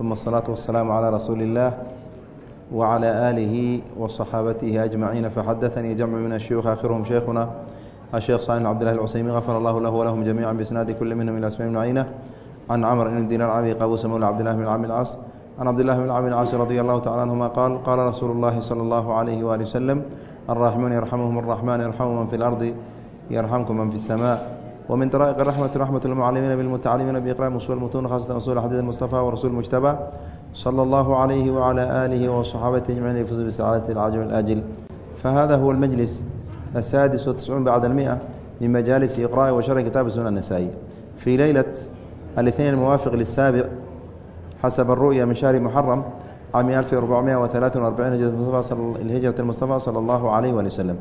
uma asalaatu wasalaamu calaa rasuuli illaah wacalaa aalihi wa saxaabatihi ajmaciina faxadaanii jamcu min ashuyuukh aakhiruhum sheykhuna asheekh salim cbdillahi alcuseymiin gafar allahu lahu walahum jamiican bisnaadi kulli minhum ila sma ibn cayna can camr ibn diinaar cabi qabuusa mawla cbdillahi bn cami lcas can cabdillahi bn cami lcas radia allahu tacala anhuma qaal qaala rasuulu llahi sala allahu calayhi waali wasalam alraaximuuna yarxamuhum araxmaan yarxamu man fi lardi yarxamku man fi samaa ومن طرائق الرحمة رحمة المعلمين بالمتعلمين بإقراء أصول المتون خاصة أصول حديث المصطفى ورسول المجتبى صلى الله عليه وعلى آله وصحابته أجمعين يفوز بسعادة العاجل والآجل فهذا هو المجلس السادس والتسعون بعد المئة من مجالس إقراء وشرح كتاب السنة النسائي في ليلة الاثنين الموافق للسابع حسب الرؤيا من شهر محرم عام 1443 هجرة المصطفى صلى الهجرة المصطفى صلى الله عليه وآله وسلم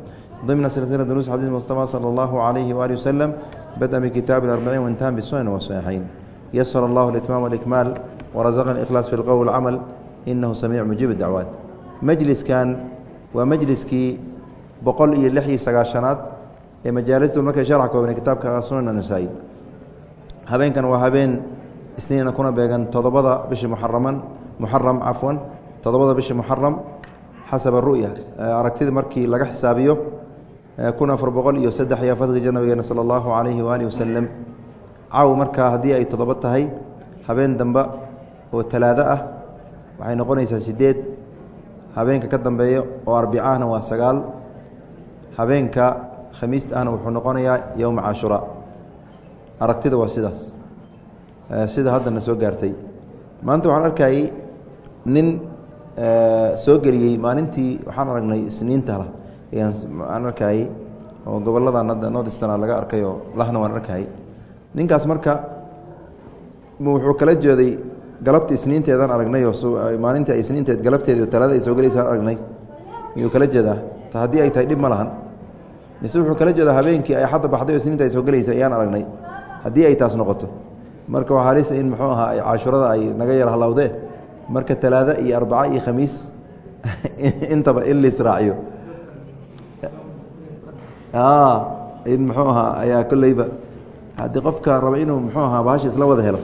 ضمن سلسلة دروس حديث المصطفى صلى الله عليه وآله وسلم بدأ بكتاب الأربعين وانتهى بالسنن والصحيحين يسر الله الإتمام والإكمال ورزقنا الإخلاص في القول والعمل إنه سميع مجيب الدعوات مجلس كان ومجلسكii boqol iyo lix iyo sagaashanaad ee majaalisdu markay sharxa koobnay kitaabka sunan nasaa-i habeenkan waa habeen isniina kuna beegan toddobada bishii muxaraman muxaram cafwan toddobada bishii muxaram xasaba ru'ya aragtida markii laga xisaabiyo kun afar boqol iyo saddex iyo fadliga nabigeena sala allahu calayhi waaalih wasalam caw markaa haddii ay toddoba tahay habeen dambe oo talaado ah waxay noqonaysaa sideed habeenka ka dambeeya oo arbicahna waa sagaal. Habeenka khamiista ahna wuxuu noqonayaa yowma cashuraa aragtida waa sidaas. Sida haddana soo gaartay. Maanta waxaan arkayay nin soo geliyey maalintii waxaan aragnay isniintala aan arkayay oo goboladan hadda nordistana laga arkayoo lahna waan arkayay ninkaas marka wuxuu kala jeeday galabta isniinteedaan aragnay oo maalinta isniinteed galabteedi talaada ay soo gelaysaan aragnay. Miyuu kala jeedaa? Ta haddii ay tahay dhib ma lahan. Mise wuxuu kala jeedaa habeenkii ay xadda baxday oo isniinta ay soo gelaysa ayaan aragnay. Haddii ay taas noqoto. Marka waxaa lisa in muxuu ahaa cashuurada ay naga yar halawdee. Marka talaada iyo arbaca iyo khamiis intaba in laisraaciyo in muxuu ahaa ayaa kolleyba haddii qofka raba inuu muxuu ahaa bahasha isla wada helo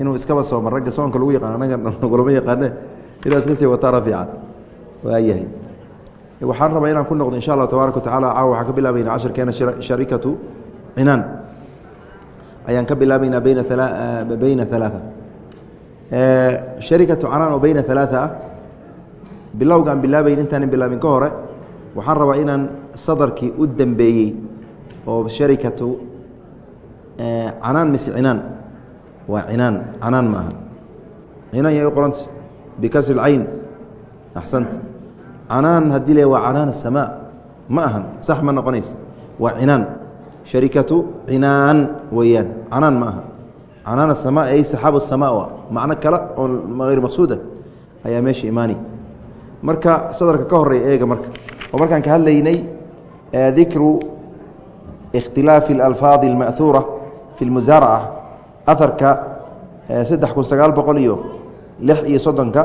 inuu iskaba sooma ragga soonka lagu yaqaan anaga nagulama yaqaane inaa iska sii wataara fiican. Waayahay waxaan rabaa inaan ku noqdo insha allah tabaaraka watacala caawa waxaan ka bilaabayna casharkeena sharikatu cinaan. Ayaan ka bilaabaynaa bayna bayna alaaa sharikatu canaan oo bayna alaaa ah. Bilowga bilaabayn intaanan bilaabin ka hore waxaan rabaa inaan sadarkii u dambeeyey oo sharikatu canaan mise cinaan waa cinaan canaan ma aha cinaan yay u qoranta bikasri اlcayn axsanta canaan haddii le waa canaan asamaa ma ahan sax ma noqonaysa waa cinaan sharikatu cinaan weeyaan canaan ma aha canaan asamaa ay saxaabu asamaa macno kale oo hayr maqsuuda ayaa meesha imaani marka sadarka ka horreeya eega marka oo markaan ka hadlaynay dikru ikhtilaafi اlalfaadi اlma'huura fi اlmusaaraca aharka saddex kun sagaal boqol iyo lix iyo soddonka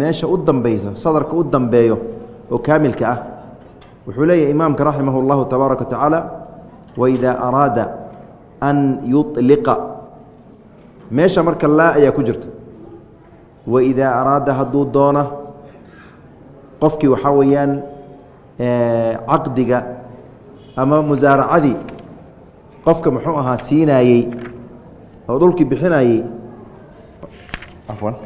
meesha u dambeysa sadarka u dambeeyo oo kaamilka ah wuxuu leeyahy imaamka raximah اllahu tabaaraka wa tacaala waida araada an yuطliqa meesha marka laa ayaa ku jirta waidaa araada hadduu doona qofkii waxaa weeyaan caqdiga ama musaaracadii qofka muxuu ahaa siinaayey oo dhulkii bixinayey afwan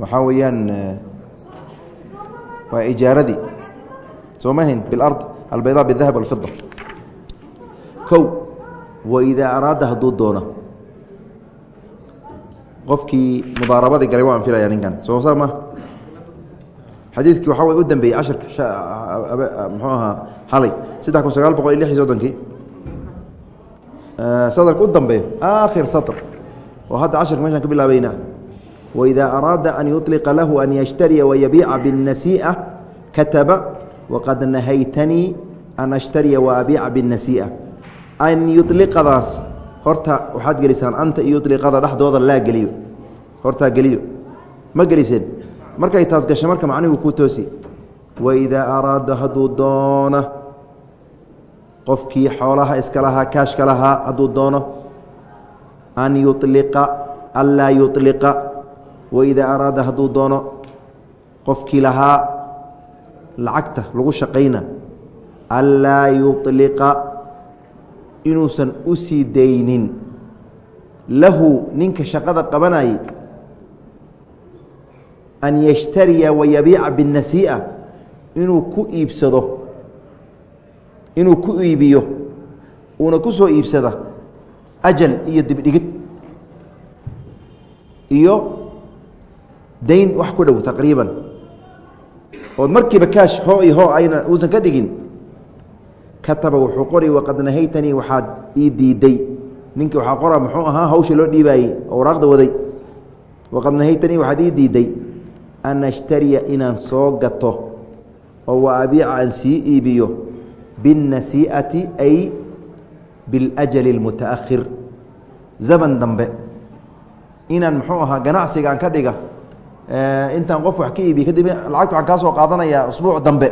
waxaa weeyaan waa ijaaradii soo mahayn biاlard albayda bالdahab والfida kow waidaa araada hadduu doono qofkii mudaarabadii galay waan filaya ninkan soo saa ma xadiidkii waxaa way u dambeeyey casharka muxuu ahaa xalay saddex kun sagaal boqol iyo lix iyo soddonkii sadarka u dambeeyo aakhir satr oo hadda casharka meshaan ka bilaabayna waidaa araada an yuطliqa lahu an yashtariya wayabiica biالnasii'a kataba waqad nahaytanii an ashtariya waabiica biالnasii'a an yuliqadaas horta waxaad gelisaan anta yuliqada dhexdooda laa geliyo. Hortaa geliyo. Ma geliseen markay taas gashay marka macnihu ku toosi. Waidaa araada hadduu doona qofkii xoolaha iska lahaa kaashka lahaa hadduu doono an yuliqa anlaa yuliqa waidaa araada hadduu doono qofkii lahaa lacagta lagu shaqayna anlaa yuliqa inuusan u sii daynin. Lahu ninka shaqada qabanayay an yashtariya wayabiica binnasii'a inuu ku iibsado. Inuu ku iibiyo. Uuna ku soo iibsada ajal iyo dibdhigid. Iyo dayn wax ku dhow taqriiban. Ood markiiba kaash hoo iyo hoo ayna uusan ka dhigin kataba wuxuu qori waqad nahaytanii waxaad ii diiday ninki waxaa qora muxuu ahaa hawsha loo dhiibaayey oo waraaqda waday waqad nahaytanii waxaad ii diiday an ashtariya inaan soo gato oo wa abiica aan sii iibiyo biاnnasii'ati ay biاljali اlmutaakhir zaman dambe inaan muxuu ahaa ganacsiga aan ka dhiga intaan qof wax ka iibiye kadib lacagta waxaan kaa soo qaadanayaa usbuuc dambe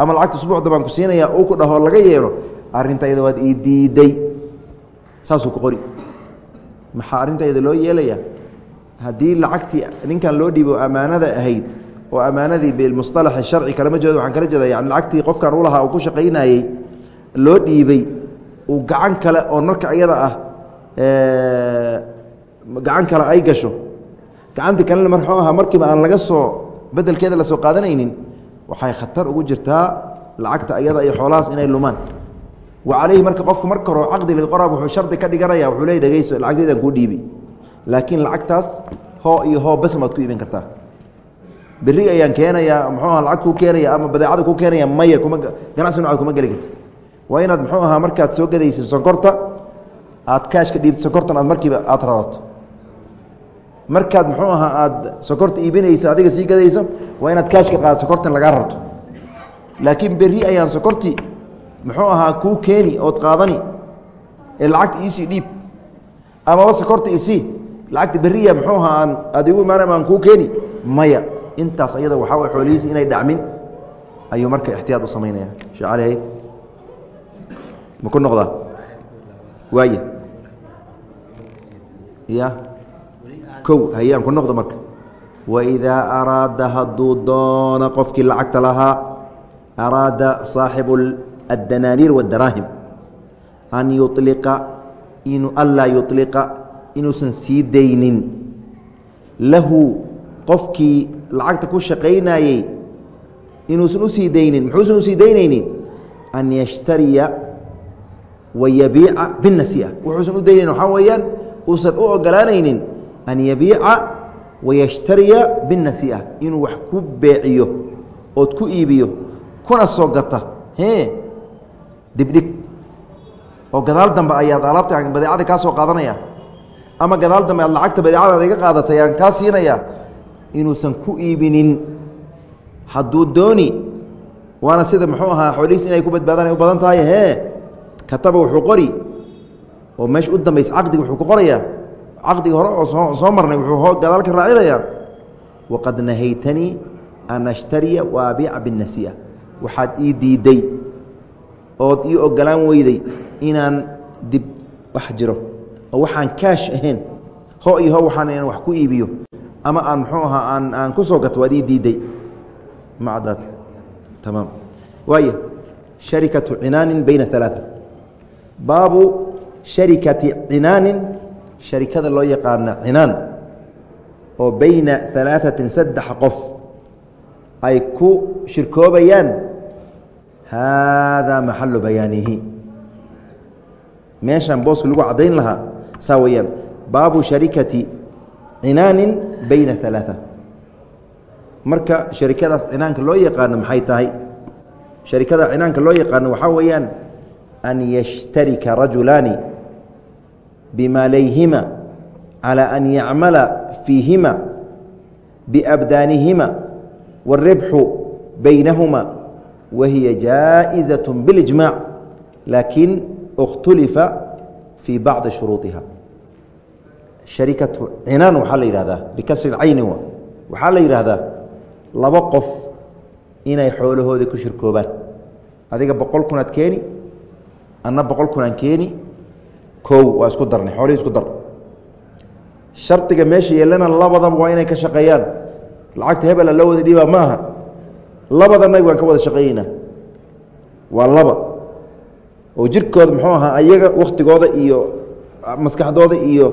ama lacagta usbuuc dambe aan ku siinaya uu ku dhaho laga yeelo arrinta iyada waad ii diiday. Saasuu ku qori. Maxaa arrinta iyada loo yeelaya haddii lacagtii ninkan loo dhiibo ammaanada ahayd oo ammaanadii bilmusalax sharci kalama jeedo waxaan kala jeeda yani lacagtii qofkan u uu ku shaqaynayey loo dhiibay uu gacan kale oo marka iyada ah gacan kale ay gasho. Gacantii kalena marxuu ahaa markiiba aan laga soo bedelkeeda la soo qaadanaynin waxay khatar ugu jirtaa lacagta iyada iyo xoolahaas inay lumaan. Wa calayhi marka qofka marka hore caqdi laga qoraa wuxuu shardi ka dhiganaya wuxuu leey dhegeyso lacagteedaan kuu dhiibi. Laakiin lacagtaas hoo iyo hoo bes maad ku iibin kartaa beri ayaan keenayaa muxuu aha lacag kuu keenaya ama badeecada kuu keenaya maya kuma ganacsi nooca kuma geli karti waa inaad muxuu ahaa markaad soo gadaysa sonkorta aad kaashka dhiibto sonkortan aad markiiba aad rarato markaad muxuu ahaa aad sonkorta iibinaysa adiga sii gadaysa waa inaad kaashka qaadato sonkortan lagaa rarto laakiin beri ayaan sonkorti muxuu ahaa kuu keeni ood qaadani ee lacagta iisii dhiib. Amaba sonkorta isii lacagta beriya muxuu ahaa aan aad igu imaana aan kuu keeni. Maya intaas ayada waxaa way xoolihiisi inay dhacmin. Ayuu marka ixtiyaad u samaynaya shee cali hay. Ma ku noqdaa? Waaya ya kow hayaan ku noqdo marka. Waidaa araada hadduu doono qofkii lacagta lahaa araada saaxibu addanaaniir waddaraahim an yuliqa inu anlaa yuliqa inuusan sii daynin. Lahu qofkii lacagta ku shaqaynayey inuusan u sii daynin muxuusan u sii daynaynin? An yashtariya wa yabiica binnasiia wuxuusan u daynayn waxaa weeyaan uusan u ogolaanaynin an yabiica wayashtariya binnasiia inuu wax ku beeciyo ood ku iibiyo kuna soo gata dibdhig oo gadaal dambe ayaad alaabta badeecada kaa soo qaadanaya ama gadaal dambe aad lacagta badeecadaada iga qaadatay aan kaa siinaya inuusan ku iibinin hadduu dooni waana sida muxuu ahaa xoolihiis inay ku badbaadaan ay u badan tahay hee kataba wuxuu qori oo meesha u dambaysa caqdiga wuxuu caqdiga hore oo soo marnay wuxuu gadaal ka raacinayaa waqad nahaytanii an ashtariya wa abiica binnasiya waxaad ii diiday ood ii ogolaan weyday inaan dib wax jiro oo waxaan kaash ahayn. Ho iyo ho waxaan inaan wax ku iibiyo ama aan muxuu ahaa aan aan ku soo gato waad ii diiday. Macdaad tamaam. Waaya sharikatu cinaanin bayna alaaa baabu sharikati cinaanin sharikada loo yaqaana cinaan oo bayna alaaثatin saddex qof ay ku shirkoobayaan haadaa maxalu bayaanihi. Meeshan booska lagu caddayn lahaa saa weeyaan baabu sharikati cinaanin bayna alaaثa marka sharikadaas cinaanka loo yaqaano maxay tahay? Sharikada cinaanka loo yaqaano waxaa weeyaan an yashtarika rajulaani bimalayhima calى an yacmala fiihima biabdaanihima wاlribxu baynahuma wahiya jaaئizaة biاlijmaac laakiin اkhtulifa fii bacdi shuruuطiha sharikatu cinaan waxaa la yihahdaa bikasri cayni waxaa la yidhaahdaa laba qof inay xoolahooda ku shirkoobaan adiga boqol kunaad keeni anna boqol kunaan keeni kow waa isku darnay xoolihii isku dar. Shardiga meesha yeelana labadaba waa inay ka shaqeeyaan. Lacagta hebela loo wada dhiibaa ma aha labadana waan ka wada shaqeeyeynaa waa laba. Oo jirkooda muxuu ahaa ayaga waktigooda iyo maskaxdooda iyo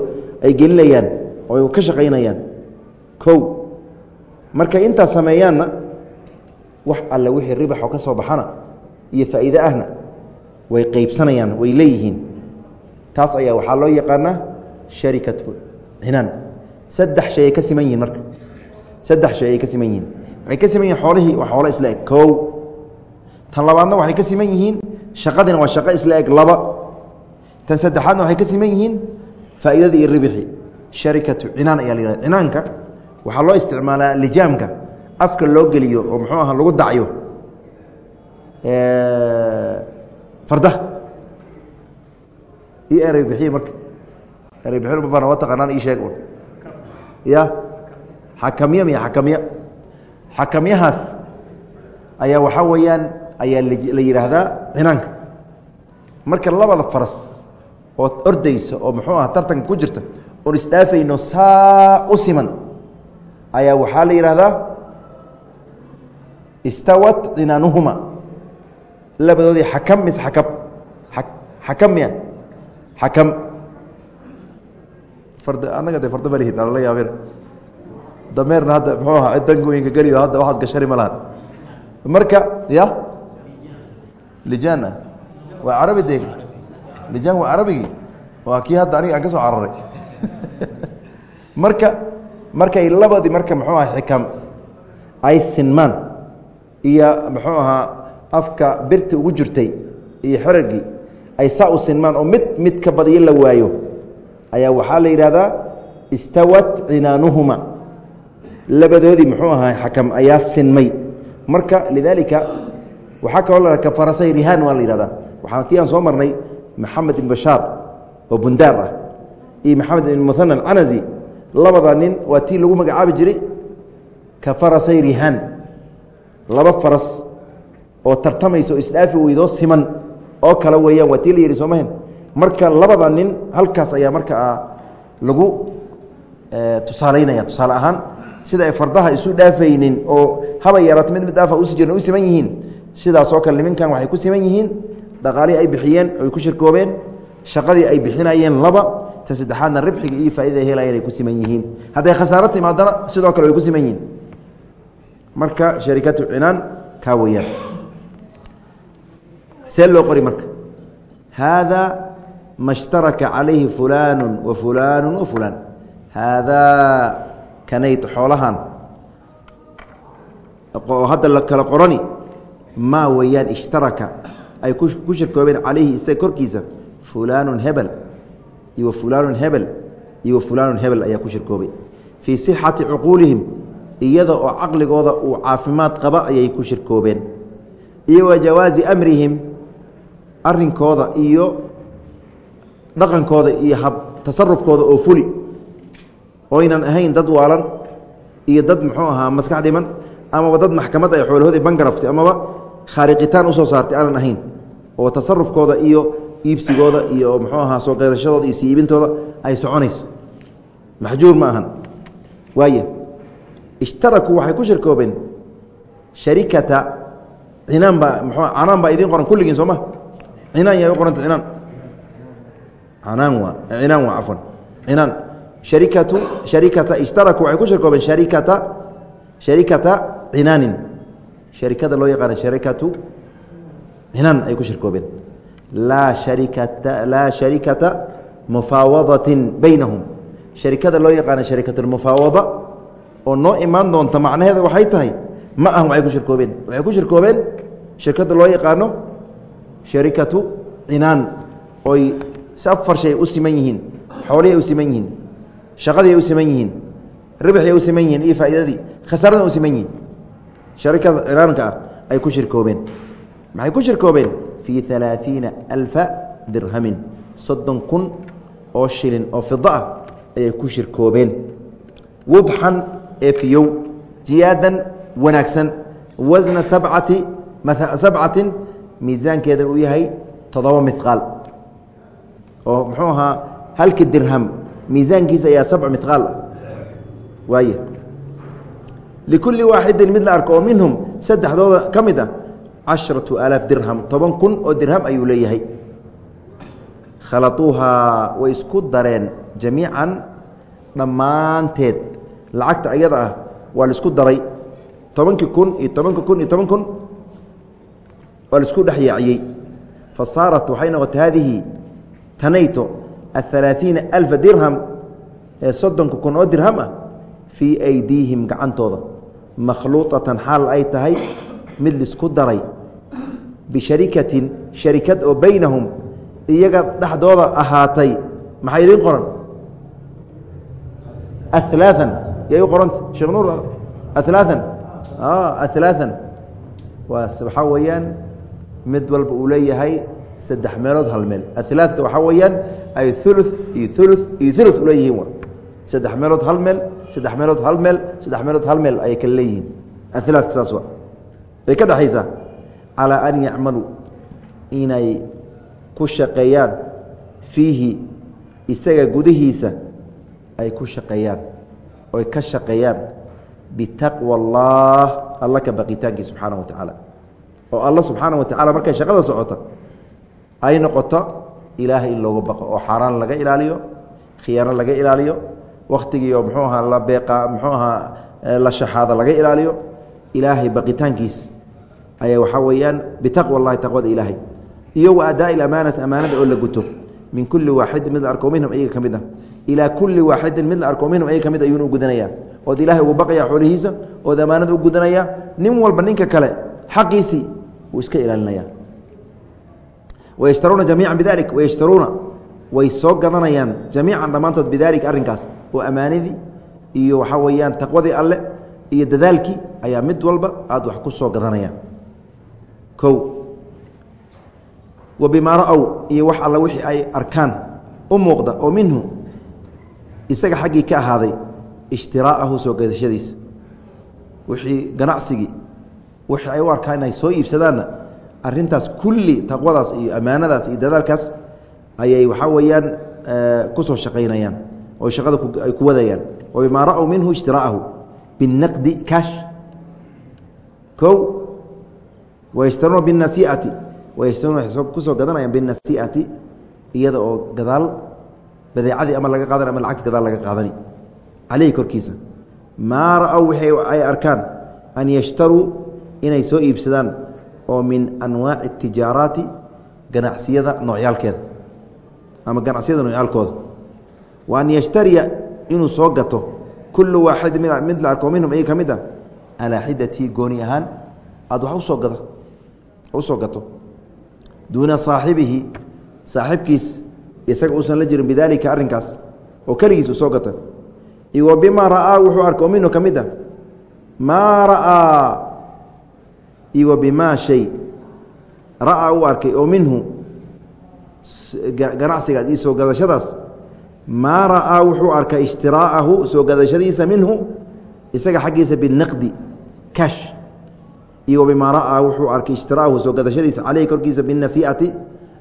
ay gelinayaan oo ka shaqaynayaan kow markay intaas sameeyaanna wax alle wixii ribaxoo ka soo baxana iyo faa'iide ahna way qeybsanayaan way leeyihiin taas ayaa waxaa loo yaqaanaa sharikatu cinaan saddex shay ay ka siman yihiin marka. Saddex shay ay ka siman yihiin. Waxay ka siman yihiin xoolihii waa xoolo isla eg. Kow. Tan labaadna waxay ka siman yihiin shaqadina waa shaqo isla eg laba. Tan saddexaadna waxay ka siman yihiin faa'iidadii iyo ribixi sharikatu cinaan ayaa la yihahda cinaanka waxaa loo isticmaalaa lijaamka. Afka loo geliyo oo muxuu aha lagu dacyo. Fardaha io erey bixiye xakamyahaas ayaa waxaa weeyaan ayaa la yidhaahdaa cinaanka marka labada faras oo ordaysa oo muxuu aha tartanka ku jirta oon isdhaafayno saa u siman ayaa waxaa la yidhaahdaa istawat cinaanuhuma labadoodii xakam mise akab xakam xakam ard annaga de farda malihid alala yaabeen dameerna hadda muxuu ahaa dangoyinka geliyo hadda waxaas gashari ma lahan. Marka ya? Lijaan ah. Waa carabi de lijaan waa carabigii waa kii hadda aniga aan ka soo cararay. Marka markay labadii marka muxuu aha xikam ay sinmaan iyo muxuu ahaa afka birti ugu jirtay iyo xeragii ay saa u sinmaan oo mid mid ka badiyo la waayo. Ayaa waxaa la yidhahdaa istawat cinaanuhuma. Labadoodii muxuu ahaa xakam ayaa sinmay. Marka lidaalika waxaa kaloo la ka farasay rihaan waa la yihahdaa waxaa tii aan soo marnay maxamed ibn bashaar oo bundaar ah iyo maxamed ibn muhana alcanasi labada nin waa tii lagu magacaabi jiray ka farasay rihaan. Laba faras oo tartamaysa oo isdhaafi weydoo siman oo kale weeyaan waa tii la yidhi soomahen marka labada nin halkaas ayaa markaa lagu tusaalaynaya tusaale ahaan sida ay fardaha isu dhaafaynin oo haba yaraato mid mid dhaafa usi jirn u siman yihiin sidaasoo kale niminkan waxay ku siman yihiin dhaqaalihii ay bixiyeen oy ku shirkoobeen shaqadii ay bixinayeen laba ta saddexaadna ribxiga iyo faaidada ay helayeen ay ku siman yihiin. Hadday khasaaro timaadana sidoo kale way ku siman yihiin. Marka sharikatu cinaan kaa weyaan see loo qori marka. Haadaa ma shtaraka calayhi fulaanu wa fulaanu wa fulaan. Haadaa kanayd xoolahan oo hadda la kala qorani maa weeyaan ishtaraka. Ay ku shirkoobeen calayhi isaga korkiisa fulaanu hebel iyo wa fulaanu hebel iyo wa fulaanu hebel ayaa ku shirkoobay. Fii sixati cuquulihim iyada oo caqligooda uu caafimaad qaba ayay ku shirkoobeen. Iyo wa jawaazi amrihim arinkooda iyo dhaqankooda iyo tasarufkooda oo fuli. Oynan ahayn dad waalan iyo dad muxuu ahaa maskax dhiman amaba dad maxkamad ay xoolahoodii bangarafti amaba khaariqitaan u soo saartay aanan ahayn. Oo tasarufkooda iyo iibsigooda iyo muxuu ahaa soo qeydashadooda iyo siiibintooda ay soconayso. Maxjuur ma ahan. Waaya ishtarakuu waxay ku shirkoobeen sharikata cinaan baa mxu canaan baa idiin qoran kulligiin soo ma cinaan yaa u qoranta cinaan canaan waa cinaan waa cafwan cinaan sharikatu sharikata ishtarakuu waxay ku shirkoobeen sharikata sharikata cinaanin sharikada loo yaqaana sharikatu cinaan ay ku shirkoobeen. Laa sharikata laa sharikata mufaawadatin baynahum. Sharikada loo yaqaana sharikatulmufaawada oo noo imaan doonta macnaheeda waxay tahay ma ahan waxay ku shirkoobeen. Waxay ku shirkoobeen shirkadda loo sharikatu cinaan oy afar shay u siman yihiin xoolihii ay u siman yihiin shaqadii ay u siman yihiin ribxii ay u siman yihiin iyo faa'iidadii khasaaradii u siman yihiin. Sharikada cinaanka ah ay ku shirkoobeen. Maxay ku shirkoobeen? Fii alaaiina alfa dirhamin. Soddon kun oo shilin oo fida ah ayay ku shirkoobeen. Wudxan ee fiyow jiyaadan wanaagsan. Wasna sabcati sabcatin miisaankeeda uu yahay toddoba midqaal oo muxuu ahaa halka dirham miisaankiisa ayaa sabc midqaal ah. Waay likulli waaxidin mid la arko oo minhum saddexdooda ka mid ah casharatu alaaf dirham toban kun oo dirham ayuu leeyahay. Khalauuhaa way isku dareen jamiican dhammaanteed. Lacagta ayada ah waa la isku daray. Tobankii kun iyo tobanka kun iyo toban kun waa laisku dhex yaaciyey fa saarat waxay noqotay haadihi tanayto aلثalaaثiina alfa dirham ee soddonka kun oo dirham ah fii aydiihim gacantooda makhluuطatan xaal ay tahay mid laisku daray bisharikatin sharikad oo baynahum iyaga dhexdooda ahaatay maxay idiin qoran aلaaثan yay u qoranta sheekh nuur aلaaثan aلaaثan waa waxaa weeyaan mid walba uu leeyahay saddex meelood hal meel aلaaثka waxaa weeyaan ay ulu iyo ulu iyo ulu uleeyihiin saddex meelood hal meel saddex meelood hal meel saddex meelood hal meel ayay kala leeyihiin aلaaثka saas wa way ka dhexaysaa calىa an yacmaluu inay ku shaqeeyaan fiihi isaga gudihiisa ay ku shaqeeyaan oy ka shaqeeyaan bitaqwa اllah alla ka baqitaankii subxaanaه wa tacaala oo alla subxaana watacaala markay shaqada socota ay noqoto ilaahay in looga baqo oo xaaraan laga ilaaliyo khiyaano laga ilaaliyo wakhtigiioo muxuu ahaa la beeqa muxuu ahaa eh, la shaxaada laga ilaaliyo ilaahay baqitaankiis ayaa waxaa weeyaan bitaqwa allahi taqwada ilaahay. Iyo wa adaa ilamaanata amaanada oo la guto. Min kulli waaxidin mid la arko minhum iyaga ka mid ah. Ilaa kulli waaxidin mid la arko minhum iyaga ka mid ah ayuuna u gudanayaa ood ilaahay ugu baqaya xoolihiisa ood ammaanada u gudanaya nin walba ninka kale xaqiisii wuu iska ilaalinaya. Wayashtaruuna jamiica bidalik wayashtaruuna way soo gadanayaan jamiican dhammaantood bidalik arrinkaas. Oo ammaanadii iyo waxaa weeyaan taqwadii alle iyo dadaalkii ayaa mid walba aada wax ku soo gadanaya o wa bimaa ra'ow iyo wax alla wixii ay arkaan u muuqda oo minhu isaga xaggii ka ahaaday ishtiraaءahu soo gadashadiisa wixii ganacsigii wixii ay u arkaa inay soo iibsadaanna arintaas kulli taqwadaas iyo ammaanadaas iyo dadaalkaas ayay waxaa weeyaan eh, ku soo shaqaynayaan oo shaqada ay ku wadayaan. Wa bimaa ra'w minhu ijtiraa'ahu binaqdi kash o wayashtaruuna binasii'ati wayashtaruuna waxay ku soo gadanayaan binasii'ati iyada oo gadaal badeecadii ama laga qaadani ama lacagta gadaal laga qaadani. Caleyhi korkiisa. Maa ra'w wixii ay arkaan an yashtaruu inay soo iibsadaan oo min anwaaci atijaaraati ganacsiyada noocyaalkeeda ama ganacsiyada noocyaalkooda. Wa an yashtariya inuu soo gato kullu waaxid mid la arko minhum iyaga ka mid a calaa xidatii gooni ahaan aada wax u soo gada u soo gato. Duuna saaxibihi saaxibkiis isaga uusan la jirin bidaalika arrinkaas oo keligiis uu soo gata. Wa bimaa ra'aa wuxuu arko minhu ka mid a maa ra'aa iyo wa bimaa shay. Ra'aa uu arkay oo minhu. Ganacsigaas iyo soo gadashadaas. Maa ra'aa wuxuu arkay ishtiraa'ahu soo gadashadiisa minhu isaga xaggiisa binaqdi cash. Iyo bimaa ra'aa wuxuu arkay ishtiraahu soo gadashadiisa caleyhi korkiisa binasii'ati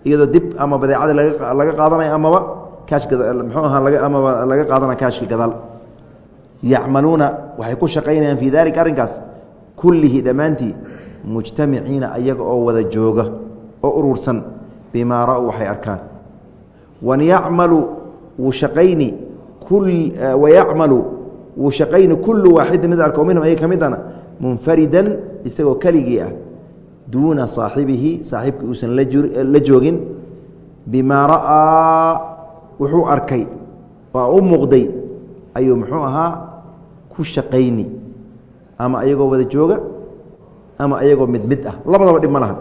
iyadoo dib ama badeecada laga qaadanayo amaba kaash mxuu ahaa amaba laga qaadanayo kaashka gadaal yacmaluuna waxay ku shaqaynayaan fii dalika arrinkaas. Kullihi dhammaantii mujtamiciina ayaga oo wada jooga oo urursan bimaa ra'uu waxay arkaan. Wayacmalu wuu shaqayni wayacmalu wuu kullu waaxidin mid arko minhum ayaga ka midana munfaridan isagoo keligii ah duuna saaxibihi saaxiibkii uusan la joogin bimaa ra'aa wuxuu arkay waa u muuqday ayuu muxuu ahaa ku shaqayni ama ayagoo wada jooga ama ayagoo mid mid ah. Labadaba dhib ma lahan.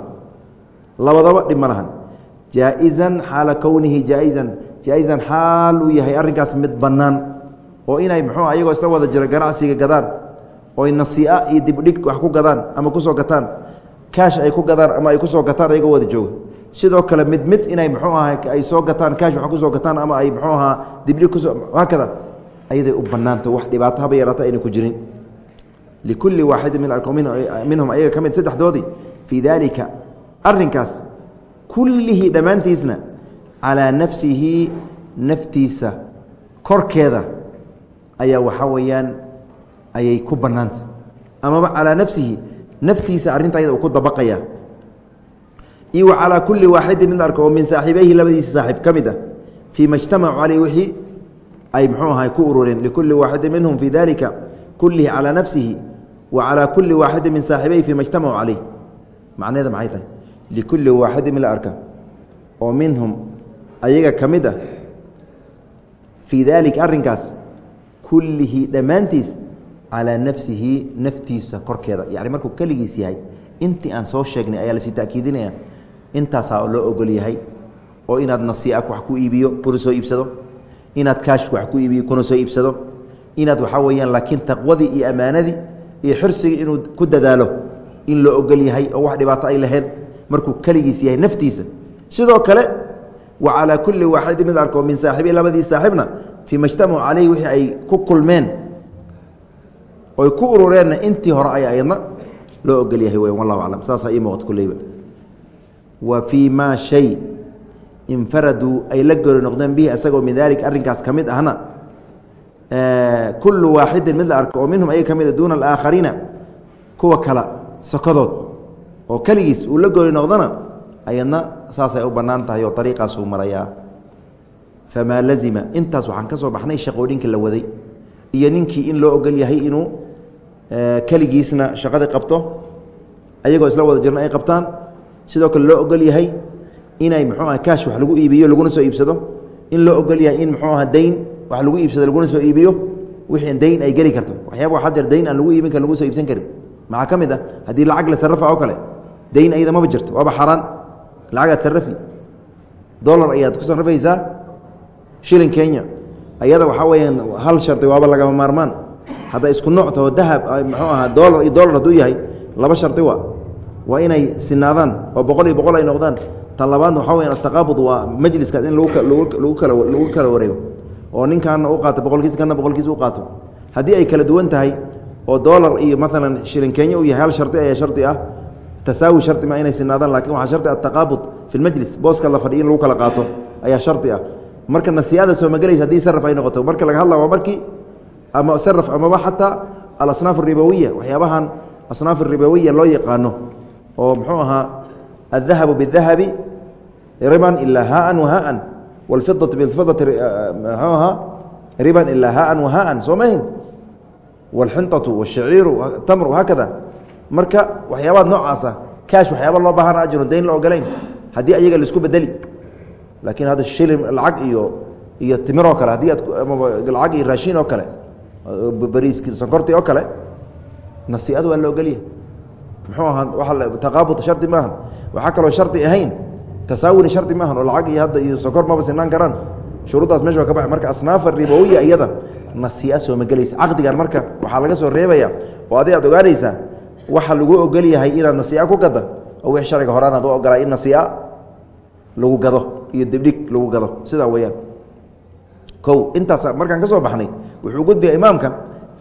Labadaba dhib ma lahan. Jaa-izan xaala kownihi jaa-izan. Xaal uu yahay arrinkaas mid bannaan. Oo inay muxuu ayagoo isla wada jiro ganacsiga gadaan. Oy nasiia iyo dibdhig wax ku gadaan ama ku soo gataan. Kaash ay ku gadaan ama ay ku soo gataan ayagoo wada jooga. Sidoo kale mid mid inay muxuu aha ay soo gataan kaash wax ku soo gataan ama ay muxuu ahaa dibdhig ku soo haakada ayaday u bannaanta wax dhibaato yaraata ayna ku jirin likulli waaxidin min minhum ayaga ka mid saddexdoodii fii daalika arrinkaas kullihi dhammaantiisna calaa nafsihi naftiisa korkeeda ayaa waxaa weeyaan ayay ku bannaanta amaba calaa nafsihi naftiisa arrinta ayada uu ku dabaqaya iyo wa calaa kulli waaxidin mid arka oo min saaxiibeyhi labadiisa saaxiib ka mid ah fii ma ijtamacuu caleyh wixii ay muxuu ahay ku urureen likulli waaxidin minhum dalika wa calaa kulli waaxidin min saaxibeyhi fii ma ijtamacuu caleyh macnaheeda maxay tahay? Likulli waaxidin mid la arka oo minhum ayaga ka mid ah fii daalika arrinkaas kullihi dhammaantiis calaa nafsihi naftiisa korkeeda. Yani markuu keligiis yahay intii aan soo sheegnay ayaa la sii takiidinaya. Intaasaa loo ogol yahay. Oo inaad nasiia wax ku iibiyo kuna soo iibsado. Inaad kaash wax ku iibiyo kuna soo iibsado. Inaad waxaa weyaan laakiin taqwadii iyo ammaanadii iyo xirsigii inuu ku dadaalo in loo ogol yahay oo wax dhibaato ay laheen markuu keligiis yahay naftiisa. Sidoo kale wa calaa kulli waaxidin mid arko min saaxibi labadii saaxibna fii ma jtamacuu caleyhi wixii ay ku kulmeen oy ku urureenna intii hore ay ayadna loo ogol yahay w wallahu aclam. Saasaa ii muuqata kulleyba wa fii maa shay infaraduu ay la gori noqdeen bihi isagoo min dalik arrinkaas ka mid ahna kullu waaxidin mid la arko oo minhum ayaga ka mida duuna alaakhariina kuwa kala sokadood oo keligiis uu la gori noqdona ayadna saasay u bannaan tahay oo ariiqaasuu marayaa. Famaa lazima intaas waxaan ka soo baxnay shaqooyinkii la waday iyo ninkii in loo ogol yahay inuu keligiisna shaqadii qabto ayagoo isla wada jirna ay qabtaan. Sidoo kale loo ogol yahay inay muxuu aha kaash wax lagu iibiyo laguna soo iibsado. In loo ogol yahay in muxuu aha dayn wax lagu iibsado laguna soo iibiyo wixii dayn ay geli karto. Waxyaaba waxaa jira dayn aan lagu iibin karin lagu soo iibsan karin. Maxaa ka mid ah? Haddii lacag la sarrafa oo kale dayn ayada maba jirto waaba xaaraan lacagaad sarrafi dolar ayaad ku sarrafaysaa shilin kenya. Ayada waxaa weyaan hal shardi waaba lagama maarmaan. Hadday isku nooctaho dahab muxuu ahaa dolar iyo dolar hadduu yahay laba shardi waa waa inay sinaadaan oo boqol iyo boqol ay noqdaan. Tan labaadna waxaa weya ataqaabud waa majliskaas in lagu kala wareego oo ninkaana u qaato boqolkiis kana boqolkiis u qaato. Haddii ay kala duwan tahay oo dolar iyo maalan shilin kenya uu yahay hal shardi ee shardi ah tasaawi shardi ma inay sinaadaan laakiin waxaa shardi ataqaabud ah fi lmajlis booska la fadhiy in lagu kala qaato ayaa shardi ah. Marka nasiada soo magelaysa haddii saraf ay noqoto marka laga hadla waa markii ama saraf amaba xataa alasnaaf aribowiya waxyaabahan asnaaf aribowiya loo yaqaano oo muxuu ahaa aldahabu biاdahabi riban ilaa haaan wahaan إلا هاء وهاء والفضة بالفضة ربا إلا هاء وهاء soomahn والxinطة والشhacيiر تمر وهكذا marka waxyaabaad noocaasa kaash waxyaaba loo baahana ajro dayn la ogolayn haddii ayaga laisku bedeli laakiin hadda shilin lacag iyo iyo timiroo kale haddii aad lacag iyo raashin oo kale bariiski sonkorti oo kale nasiiadu waa la ogolyahay muxuu ahaa waa taqaabud shardi maahan waxaa kaloo shardi ahayn tasaawina shardi maahan oo lacag iyo hadda iyo sokor maba sinaan karaan. Shuruuddaas meesha waa ka baxay. Marka asnaafa ribowiya iyada nasiia soo magelaysa caqdigan marka waxaa laga soo reebaya oo adi aad ogaanaysaa waxa lagu ogol yahay inaad nasiia ku gada oo wix sharciga horaan aad u ogolaa in nasiia lagu gado iyo dibdhig lagu gado. Sidaa weyaan kow intaas markaan ka soo baxnay wuxuu gudbaya imaamka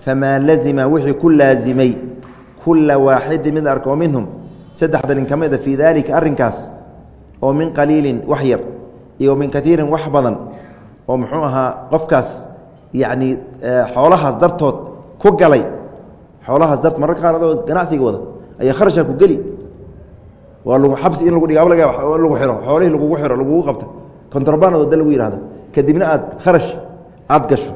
famaa lazima wixii ku laazimay kula waaxidi mid arko minhum saddexda nin ka mida fii daalika arrinkaas oo min qaliilin wax yar iyo min kaiirin wax badan oo muxuu ahaa qofkaas yacni xoolahaas dartood ku galay xoolahaas dart mararka qaar adoo ganacsiga wada ayaa kharashaa ku geli. Waa lagu xabsi in lagu dhigaab laga lagu xiro xoolihii lagugu xiro lagugu qabta. Kontraband wada lagu yihahda kadibna aad kharash aad gasho.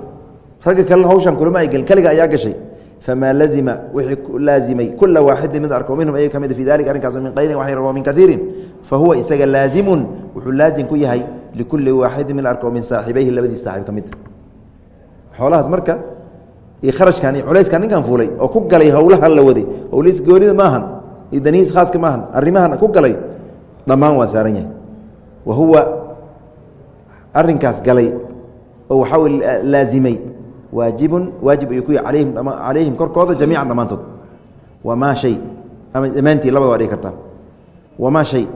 Ragga kalena hawshan kulama ay gelin keliga ayaa gashay famaa lazima wixii laazimay kula waaxidin mid arko minhum ayaga ka mid fi dalika arrinkaas min qaylin wax yar wa min kaiirin fa huwa isaga laazimun wuxuu laazim ku yahay likulli waaxidin min arko min saaxibayhi labadiis saaxib ka mid xoolahaas marka iyo kharashkan iyo culayskan ninkan fuulay oo ku galay howlahan la waday howlihiis goonida maahan iyo danihiis khaaska maahan arrimahan ku galay dhammaan waa saaran yahay wa huwa arrinkaas galay oo waxaa laazimay waajibun waajib ayuu ku alayhim calayhim korkooda jamiican dhammaantood wamaa shay. Ama dhammaantii labada waa dhigi kartaa. Wamaa shay.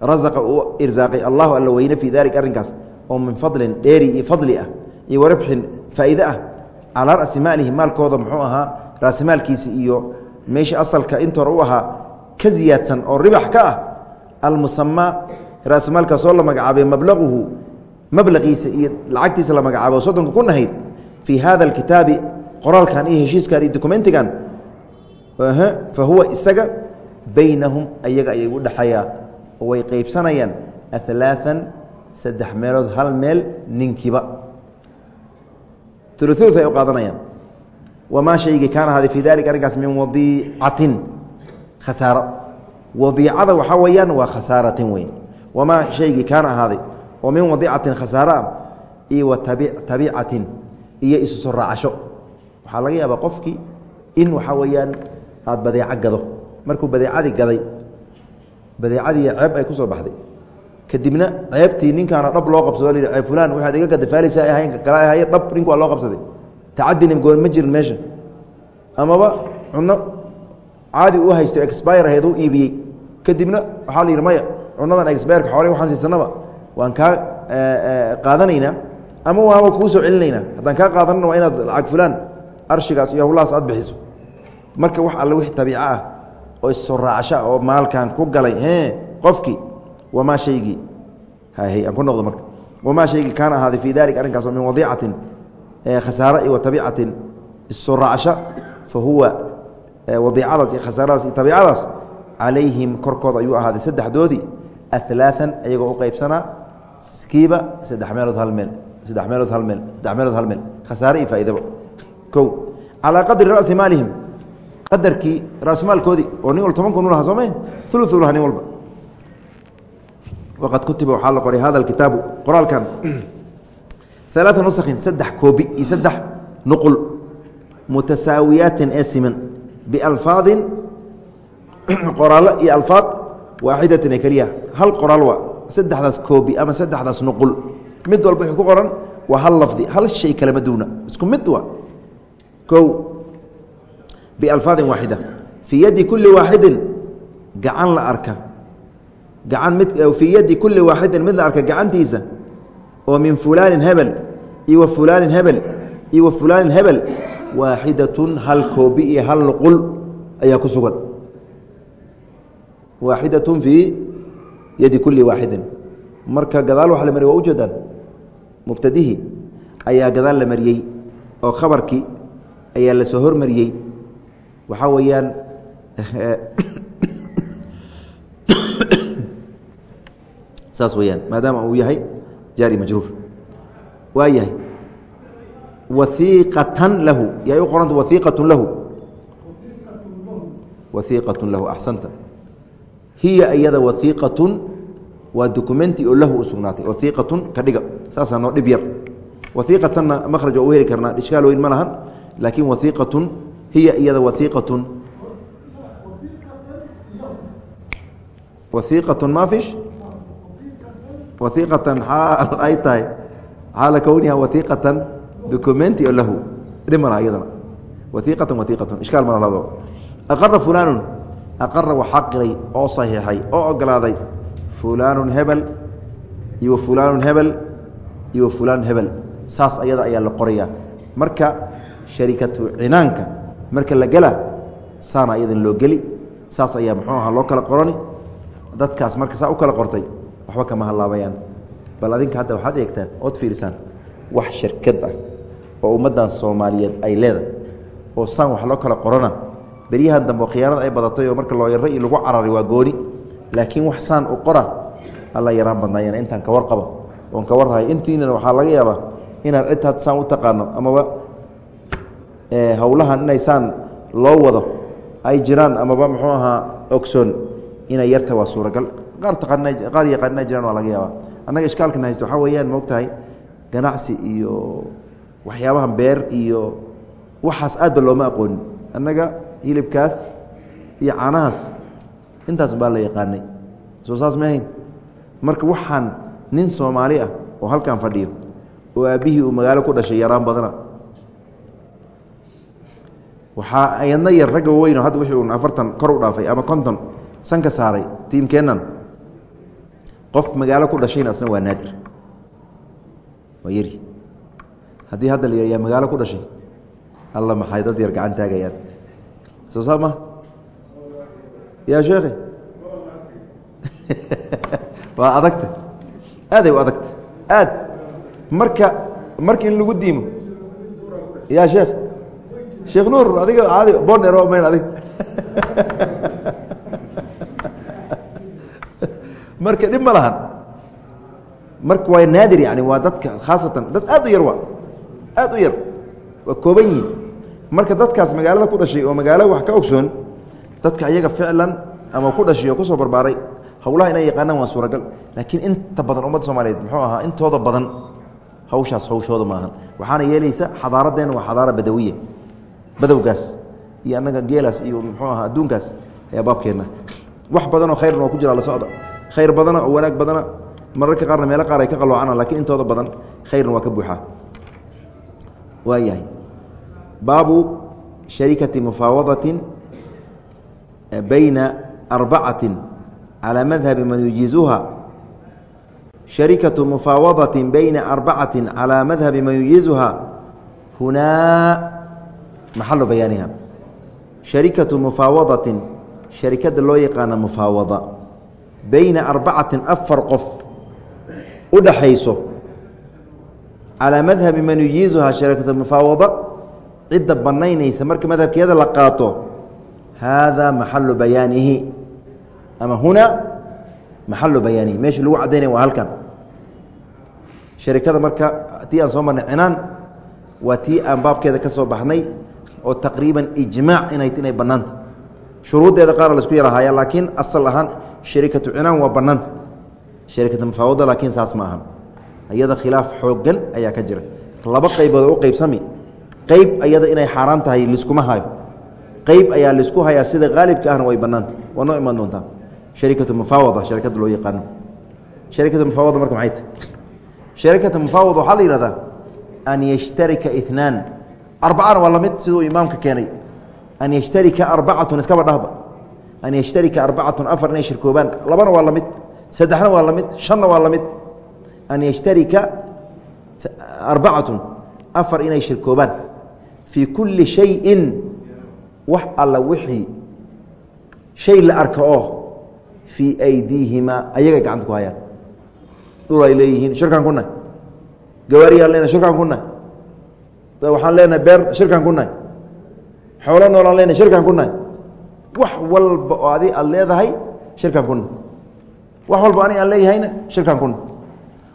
Rasaqa uu irsaaqay allahu alla weyne fii dalik arrinkaas. Oo min fadlin dheeri iyo fadli ah iyo warabxin faa'iide ah calaa ra'si maalkooda muxuu ahaa raasimaalkiisi iyo meesha asalka inta hore u ahaa ka ziyaadsan oo ribax ka ah almusamaa raasmaalkaasoo la magacaabay mablaquhu mablaqiisa iyo lacagtiisa la magacaabo soddonka kun ahayd fii hada alkitaabi qoraalkan iyo heshiiskan iyo documentigan fa huwa isaga baynahum ayaga ayay u dhexeeyaa oo way qeybsanayaan alaaan saddex meelood hal meel ninkiiba ulu ay u qaadanayaan wamaa shaygii kaana ahaaday fii dalika arrinkaas min wadiicatin khasaaro wadiicada waxaa weeyaan waa khasaaratin weyn wamaa shaygii kaana ahaaday oo min wadiicatin khasaaro ah iyo wa tabiicatin iyo isu raacasho. Waxaa laga yaabaa qofkii in waxaa weeyaan aada badeeco gado. Markuu badeecadii gaday badeecadii ceeb ay ku soo baxday. Kadibna ceebtii ninkaana dhab loo qabsado l ceeb fulaan waxaad iga gada faalisa ay ahayn kala ahaye dhab ninku waa loo qabsaday. Tacadina goon ma jirin meesha. Amaba cunno caadi u haysto expire ahayd u iibiyey. Kadibna waxaa la yidhi maya cunadan expireka xoolay waxaan siisanaba waan kaa qaadanaynaa ama waaba kuu soo celinaynaa haddaan kaa qaadanana waa inaad lacag fulaan arshigaas iyo hawlahaas aad bixiso. Marka wax alle wix tabiico ah oo issoo raacasha oo maalkan ku galay e qofkii wamaa shaygii? Aan ku noqdo marka. Wamaa shaygii kaana ahaaday fii dalik arrinkaas oo min wadiicatin khasaare iyo wa tabiicatin issoo raacasha fa huwa wadiicadaas iyo khasaaradaas iyo tabiicadaas calayhim korkooda ayuu ahaaday. Saddexdoodii alaaan ayagoo u qeybsanaa kiiba saddex meelood hal meel saddex meelood hal meel saddex meelood hal meel. Khasaare iyo faaidaba o calaa qadri rasi maalihim. Qadarkii rasmaalkoodii oo nin wal toban kun u lahaa sooma ulu laha nin walba. Waqad kutiba waxaa la qoray hada kitaabu qoraalkan. Alaaa nusakin saddex koobi iyo saddex nuqul mutasaawiyaatin ee siman. Bialfaadin qoraallo iyo alfaad waaxidatin ee keliya hal qoraal waa saddexdaas koobi ama saddexdaas nuqul mid walba wxuu ku qoran waa hal lafdi hal shay kalama duuna. Isku mid waa o bialfaadin waaxida fii yaddi kulli waaxidin gacan la arka. Gacan mid fii yaddi kulli waaxidin mid la arka gacantiisa oo min fulaanin hebel iyo fulaanin hebel iyo fulaanin hebel waaxidatun hal koobi iyo hal nuqul ayaa ku sugan. Waaxidatun fii yadi kulli waaxidin marka gadaal waxa la mariyay waa ujeedaan mubtadihii ayaa gadaal la mariyey oo khabarkii ayaa la soo hormariyey. Waxaa weeyaan saas weyaan maadaama uu yahay jaari majruur. Waa yahay lahu yay u qoranta wahiiqatun lahu. Wahiiqatun lahu axsanta. Hiya iyada wahiiqatun waa documenti oo lahu u sugnaatay wahiiqatun ka dhiga saasaa noo dhib yar. Wahiiqatanna makhraj waa u heli karnaa ishkaal weyn ma lahan laakiin wahiiqatun hiya iyada wahiiqatun wahiiqatun ma fish? Wahiiqatan xaal ay tahay xaala kowniha wahiiqatan documenti oo lahu dhib ma laha iyadana. Wahiiqatan wahiiqatun ishkaal ma laha aqara fulaanun aqara waxaa qiray oo saxiixay oo ogolaaday fulaanun hebel iyo wa fulaanun hebel iyo wa fulaanun hebel. Saas ayada ayaa la qorayaa. Marka sharikatu cinaanka marka la gela saana ayadan loo geli. Saas ayaa muxuu ahaa loo kala qorani. Dadkaas marka saa u kala qortay waxba kama halaabayaan bal adinka hadda waxaad eegtaan ood fiirisaan wax shirkad ah oo ummaddan soomaaliyeed ay leedahay oo saan wax loo kala qorana beryahan dambe khiyaanada ay badatay oo marka loo yaro iyo lagu cararay waa gooni laakiin wax saan u qora alla yaraan badnaayeen intaan ka warqabo oon ka warhayo intiinana waxaa laga yaabaa inaad cidtaad saan u taqaano amaba howlahan inay saan loo wado ay jiraan amaba muxuu ahaa ogsoon inay yarta waa suuragal. Qaar yaqaanina jiraan waa laga yaabaa. Annaga ishkaalkan haysta waxaa weeyaan maogtahay ganacsi iyo waxyaabaha beer iyo waxaas aad ba looma aqoonin. Annaga hilibkaas iyo caanahaas intaas baa la yaqaanay. Soo saas ma ahayn. Marka waxaan nin soomaali ah oo halkan fadhiyo oo aabbihii uu magaalo ku dhashay yaraan badana. Waxaa ayadna yar ragga weyno hadda wixii un afartan kor u dhaafay ama konton sanka saaray tiimkeennan qof magaalo ku dhashayna asna waa naadir. Waa yari. Haddii hadda la yaa magaalo ku dhashay alla maxay dad yar gacan taagayaan? Soo saa ma ya sheekhi waa adagta. Aaday u adagta aad. Marka marka in lagu diimo. Ya sheekh. Sheekh nuur adiga caadi boner mayn adig marka dhib ma lahan. Marka waa naadir yani waa dadka khaasatan dad aad u yar waa. Aad u yar. Waa kooban yihiin marka dadkaas magaalada ku dhashay oo magaalo wax ka ogsoon dadka ayaga ficlan ama ku dhashay oo ku soo barbaaray hawlaha inay yaqaanaan waa suuragal. Laakiin inta badan ummadda soomaaliyeed muxuu ahaa intooda badan hawshaas hawshooda maahan waxaana yeelaysa xadaaradeena waa xadaara badawiya badowgaas iyo annaga geelaas iyo muxuu ahaa adduunkaas ayaa baabkeenna wax badanoo khayrna waa ku jira la socda. Khayr badana oo wanaag badana mararka qaarna meelo qaar ay ka qaloocanaan lakiin intooda badan khayrna waa ka buuxaa waayahay. Baabu sharikati mufaawadatin bayna arbacati calى madhabi man yujiizuha sharikatu mufaawadaةi bayna arbacati calى madhabi man yujiizuha hunaa maxalu bayaaniha sharikatu mufaawadatin sharikada loo yaqaana mufaawada bayna arbacatin afar qof u dhaxayso calaa madhabi man yujiizuhaa sharikatu mufaawada cidda banaynaysa marka madhabkeeda la qaato haadaa maxalu bayaanihi ama hunaa maxalu bayaanihi meesha lagu cadaynaya waa halkan sharikada marka tii aan soo marnay cinaan waa tii aan baabkeeda ka soo baxnay oo taqriiban ijmaac inay inay bannaanta shuruuddeeda qaar la isku yarahaya laakiin asal ahaan sharikatu cinaan waa bannaanta sharikatu mufaawada laakiin saas ma ahan iyada khilaaf xooggan ayaa ka jira laba qaybood oo u qaybsami qayb ayada inay xaaraan tahay qayb ayaa la isku hayaa sida haalibka ahna way bannaanta. Waa noo imaan doontaa? Sharikatu mufaawada sharikada loo yaqaano. Sharikatu mufaawada marka maxay tahay? Sharikatu mufaawada waxaa la yihahdaa an yashtarika inaan arbacana waa la mid siduu imaamka keenay. An yashtarika arbacatun iskaba dhahba an yashtarika arbacatun afar inay shirkoobaan labana waa la mid saddexna waa la mid shanna waa la mid an yashtarika arbacatun afar inay shirkoobaan. Fii kulli shayin wax alla wixii shay la arka oo fii aydiihimaa ayagay gacanta ku hayaan. Dhul ay leeyihiin shirkaan ku nahy gawaariyaan leenahay shirkaan ku nahy waxaan leenahay beer shirkaan ku nahy xoolo noolaan leenahay shirkaan ku nahy wax walba oo adi aad leedahay shirkaan ku nahy wax walba ani aan leeyahayna shirkaan ku nahy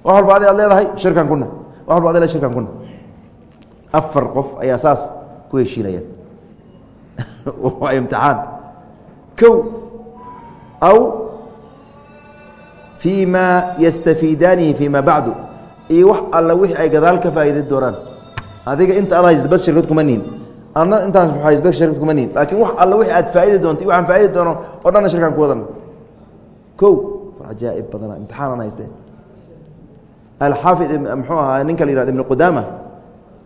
wax walba adi aad leedahay shirkaan ku nahy wax walba le shirkaan ku nahy afar qof ayaa saas ku heshiinaya waa imtixaan. Kow aw fii ma yastafiidaanihi fii ma bacdu. Iyo wax alla wixii ay gadaal ka faa'iidan doonaan adiga inta ad haysa bas shirkad kuma nihin adna intaas haysa bas shirkad kuma nihin laakiin wax alla wixii aad faa'idi doonto iyo waxaan faa'idi doono oo dhanna shirkaan ku wadan. Kow cajaa'ib badana imtixaanan haystee alxaafid muxuu ahaa ninka la yihahdo ibnu qudaama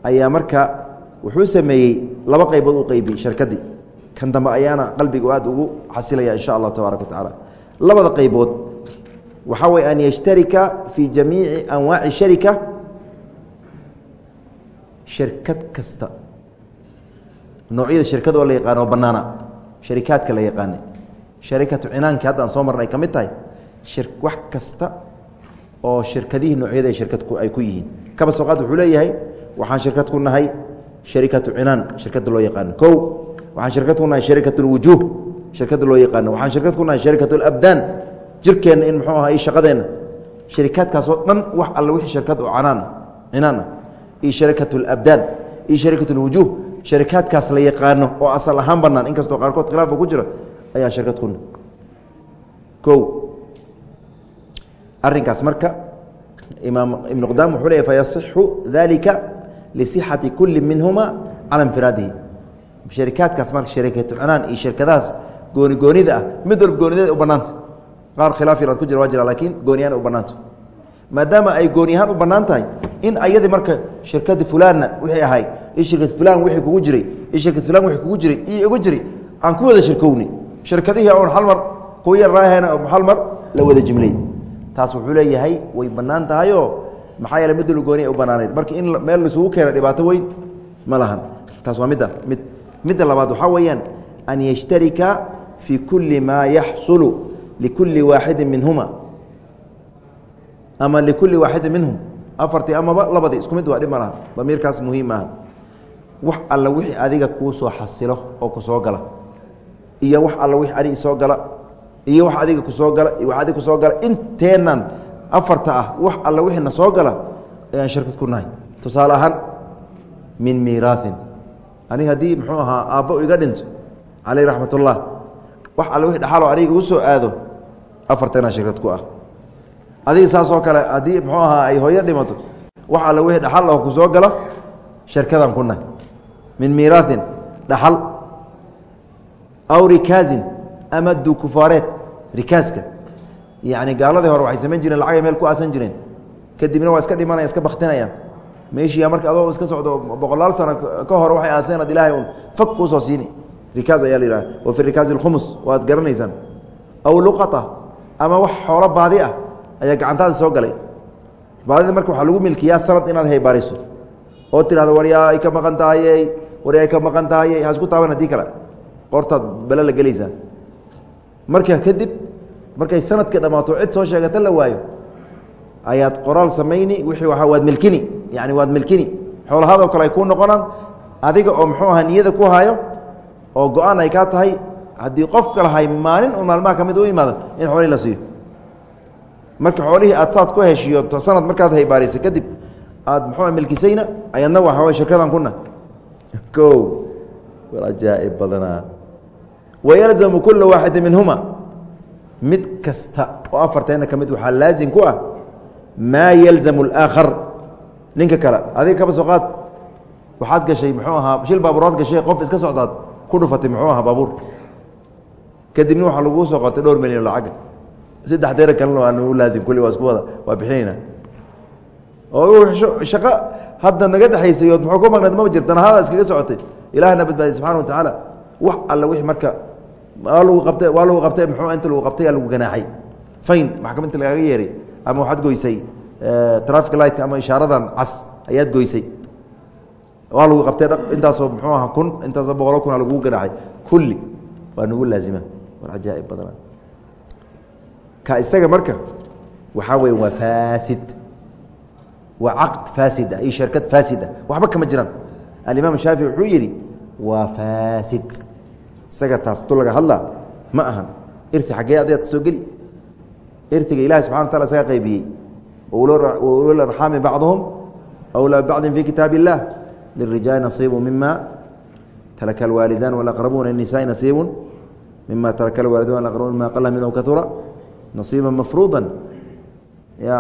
ayaa marka wuxuu sameeyey laba qaybood u qeybiyey shirkaddii kan dambe ayaana qalbigu aad ugu xasilaya insha allah tabaaraka wa tacaala. Labada qaybood waxaa weye an yashtarika fii jamiici anwaaci sharika. Shirkad kasta. Noocyada shirkada oo la yaqaano oo bannaana. Sharikaadka la yaqaanay. Sharikatu cinaanka hadda aan soo marna ay ka mid tahay. Wax kasta oo shirkadihii noocyada shirkadku ay ku yihiin. Kaba sooqaad wuxuu leeyahay waxaan shirkad ku nahay harikatu cinaan shirkada loo yaqaano o waxaan shirkad kunahay sharikat wujuuh shirkada loo yaqaano. Waxaan shirkad kunahay sharikat abdaan jirkeenna in mxuu aha i shaqadeenna sharikaadkaasoo dhan wax alle wixii shirkad oo canaan cinaan. Iyo sharikat labdaan iyo sharikat lwujuuh sharikaadkaas la yaqaano oo asal ahaan banaan inkastoo qaarkood khilaafa ku jira ayaan shirkad kuna o arinkaas marka imaam ibn qudam wuxuu leey fa dalika lisixati kuli minhuma cala infiraadihi sharikaadkaas marka sharikatu cinaan iyo shirkadahaas gooni goonida ah mid walba goonideed u bannaanta qaar khilaaf yaraad ku jira waa jira laakiin gooniyahan u bannaanta maadaama ay gooniyahaan u bannaan tahay in ayadii marka shirkadi fulaanna wixii ahay iyo shirkad fulaan wixii kugu jiray iyo shirkad fulaan wixii kugu jiray iyo igu jiray aan ku wada shirkowni shirkadihii oon hal mar kuwa yar raahayna hal mar la wada jimlay taas wuxuu leeyahay way bannaan tahayoo maxaa yeele mid walba gooniya u bannaanayd marka in meel laisugu keena dhibaato weyn ma lahan. Taas waa midda mid midda labaad waxaa weeyaan an yashtarika fii kulli maa yaxsulu likulli waaxidi minhuma. Ama likulli waaxidin minhum. Afartii amaba labadii isku mid waa dhib ma laha damiirkaas muhiim aha wax alla wixii adiga kuu soo xasilo oo ku soo gala. Iyo wax alla wixii adiga soo gala. Iyo wax adiga ku soo gala iyo wax adiga ku soo gala. Inteennan afarta ah wax alla wixii na soo gala ayaan shirkad ku nahay. Tusaale ahaan min miiraain ani haddii muxuu ahaa aabbo iga dhinto caleyh raxmat ullah wax alle wixii dhaxaloo aniga igu soo aado afarteenaa shirkad ku ah. Adiga saasoo kale haddii muxuu ahaa ay hooyo dhimato wax alle wixii dhaxal oo ku soo gala shirkadan ku nahay. Min miiraain dhaxal. Aw rikaazin ama dukufaareed rikaaska yacni gaaladii hore waxay samayn jireen lacagay meel ku aasan jireen. Kadibna waa iska dhimanaya iska baktinayaan meeshiiya marka adoo iska socdo boqolaal sano ka hore waxay aaseen ad ilaahay un fag kuusoo siini. Rikaaz ayaa la yidhaha wa fi rikaazi alkhumus waad garanaysaan. Aw luqata ama wax xoolo baadi ah ayaa gacantaada soo galay. Baadida marka waxaa lagu milkiyaa sanad inaad haybaariso oo tidhahdo waryaa ay ka maqan tahayey waryaa ay ka maqan tahayey ha isku taaban haddii kale. Qortaad bale la gelaysaa. Marka kadib markay sanadka dhammaato cid soo sheegata la waayo ayaad qoraal samayni wixii waa waad milkini yani waad milkini. Xoolahaadoo kale ay kuu noqonaan adiga oo muxuu ahaa niyada ku hayo oo go'aan ay kaa tahay haddii qofka lahay maalin un maalmaha ka mid u imaada in xoolihii la siiyo. Marka xoolihii aad saad ku heshiiyo sanad markaad haybaarisa kadib aad muxuu milkisayna ayadna waa hawa shirkadan kuna o ajaaib badanaa. Wayalzamu kula waaxidi minhuma mid kasta oo afarteena ka mid waxaa laazim ku ah maa yalzamu اlaakhar ninka kale. Adiga kaba soo qaad. Waxaad gashay muxuu ahaa shil baabuuraad gashay qof iska socdaad ku dhufatay muxuu ahaa baabuur. Kadibna waxaa laguu soo qortay dhowr milyan lacaga saddex deera kalena waa nagu laazim kulli waa isku wada waa bixinayna. Oo shaqo hadda naga dhexaysay ood muxuu ku maqnayd maba jirta nahada iskaga socotay. Ilaahna badbaadiy subxana wa tacaala wax alla wixii marka waa lagu qabtay muxuu inta lagu qabtay yaa lagu ganaaxay. Fayn maxkamadta lagaga yeeray. Ama waxaad goysay trafic lightka ama ishaaradan cas ayaad goysay. Waa lagu qabtay intaasoo muxuu aha kun intaasoo boqolo kuna lagugu ganaaxay. Kulli waa nagu laazima. War cajaaib badana. Ka isaga marka waxaa weya waa faasid. Waa caqd faasid ah iyo shirkad faasid ah. Waxba kama jiraan. Alimaam shaafici wuxuu yidhi waa faasid isaga taas du laga hadlaa ma ahan. Irti xaggee adaad ka geli. Irtiga ilahi subxana wa isaga qaybiyey ulul arxaami awlaa bacdin fi kitaab illah lirijaali nasiibu mima taraka alwaalidan walaqrabuuna lnisaai nasiibu mima taraka alwaalidan walaqrabuun mima qala minhu kaura nasiiba mafruuda ya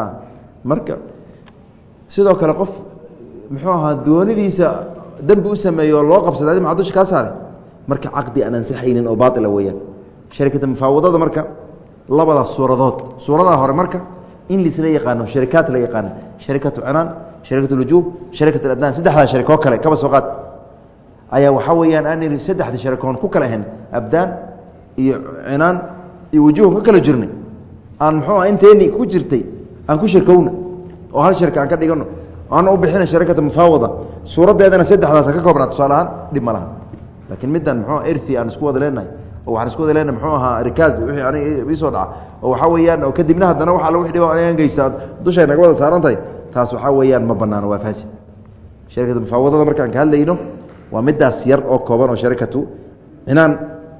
marka sidoo kale qof muxuu ahaa doonidiisa dembi u sameeyo oo loo qabsada adi maa dusha kaa saare marka caqdi aan ansixaynin oo baaila weeyaan. Sharikata mufaawadada marka labadaas suuradood suuradaa hore marka in laisla yaqaano sharikaat la yaqaano sharikatu cinaan sharikat lwujuuh sharikat aladnaan saddexdaa sharikoo kale kaba soo qaad. Ayaa waxaa weeyaan aan ihi saddexda sharikoon ku kala ahayn abdaan iyo cinaan iyo wujuuh ka kala jirnay. Aan muxuu ah inteeni ku jirtay aan ku shirkowna oo hal shirka aan ka dhigano aana u bixina sharikata mufaawada. Suuraddeedana saddexdaas ka koobnaa tusaale ahaan dhib ma laha laakiin middan muxuu irthi aan isku wada leenahay oo waxaan isku wada leenahay muxuu ahaa rikaaz wixii aniga ii soo dhaca oo waxaa weeyaan oo kadibna haddana waxa alla wix dhiba anigan geysaa dushay naga wada saaran tahay taas waxaa weeyaan ma banaano waa faasid. Sharikata mufaawadada markaan ka hadlayno waa middaas yar oo kooban oo sharikatu cinaan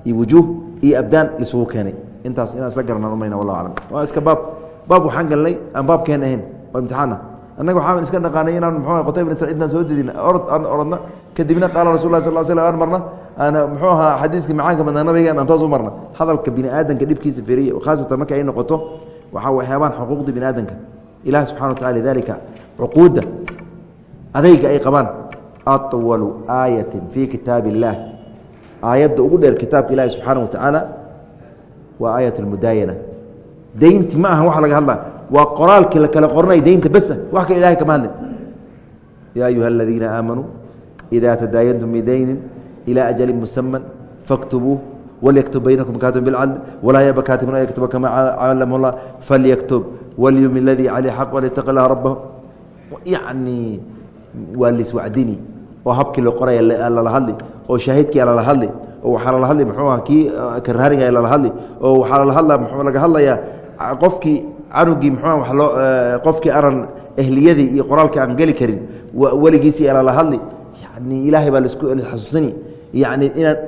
iyo wujuuh iyo abdaan lisugu keenay. Intaas inaan isla garanaan umayna wallahu aclam. Waa iska baab baab waxaan galnay aan baabkeen ahayn oo imtixaana annaga waxaan iska naqaanay inaan muxuu qutayb ibn saciidna soo dedin orod aan orodna kadibna qaala rasul sal slam aan marna aan muxuu ahaa xadiiskii macaanka badnaa nabigan aan toos u marna. Hadalka bini aadanka dhibkiisa firiya khaasatan marka ay noqoto waxaa waxyaabaan xuquuqda bini aadanka ilahi subxana wa tacala lidalika cuquudda adayga ay qabaan. Awalu aayatin fii kitaab illaah aayadda ugu dheer kitaabka ilaahi subxaana wa tacaala waa aayat almudaayana deynti ma aha waxa laga hadlaa. Waa qoraalkii la kala qoranay deynta besa wax kale ilahay kama hadlin. Yaa ayuha aladiina aamanuu ida tadaayantum bidaynin ilى ajali musaman faktubuuh walyaktub baynakum kaatib bilcadl walaa yaba kaatibun an yaktuba kama calamhu اllah falyaktub walyumi اladii caleyh xaq walyataqi lah rabahu yacni waa liswacdini oo habkii loo qoraya lala hadli oo shaahidkii lala hadli oo waxaa lala hadli muxuu aha kii karhaaniga lala hadli oo waxaa lala hadla muxuu laga hadlayaa qofkii canugii muxua wa loo qofkii aanan ehliyadii iyo qoraalkii aan geli karin weligiisii ala la hadli yani ilaahay baa lasku xasuusini yani inaad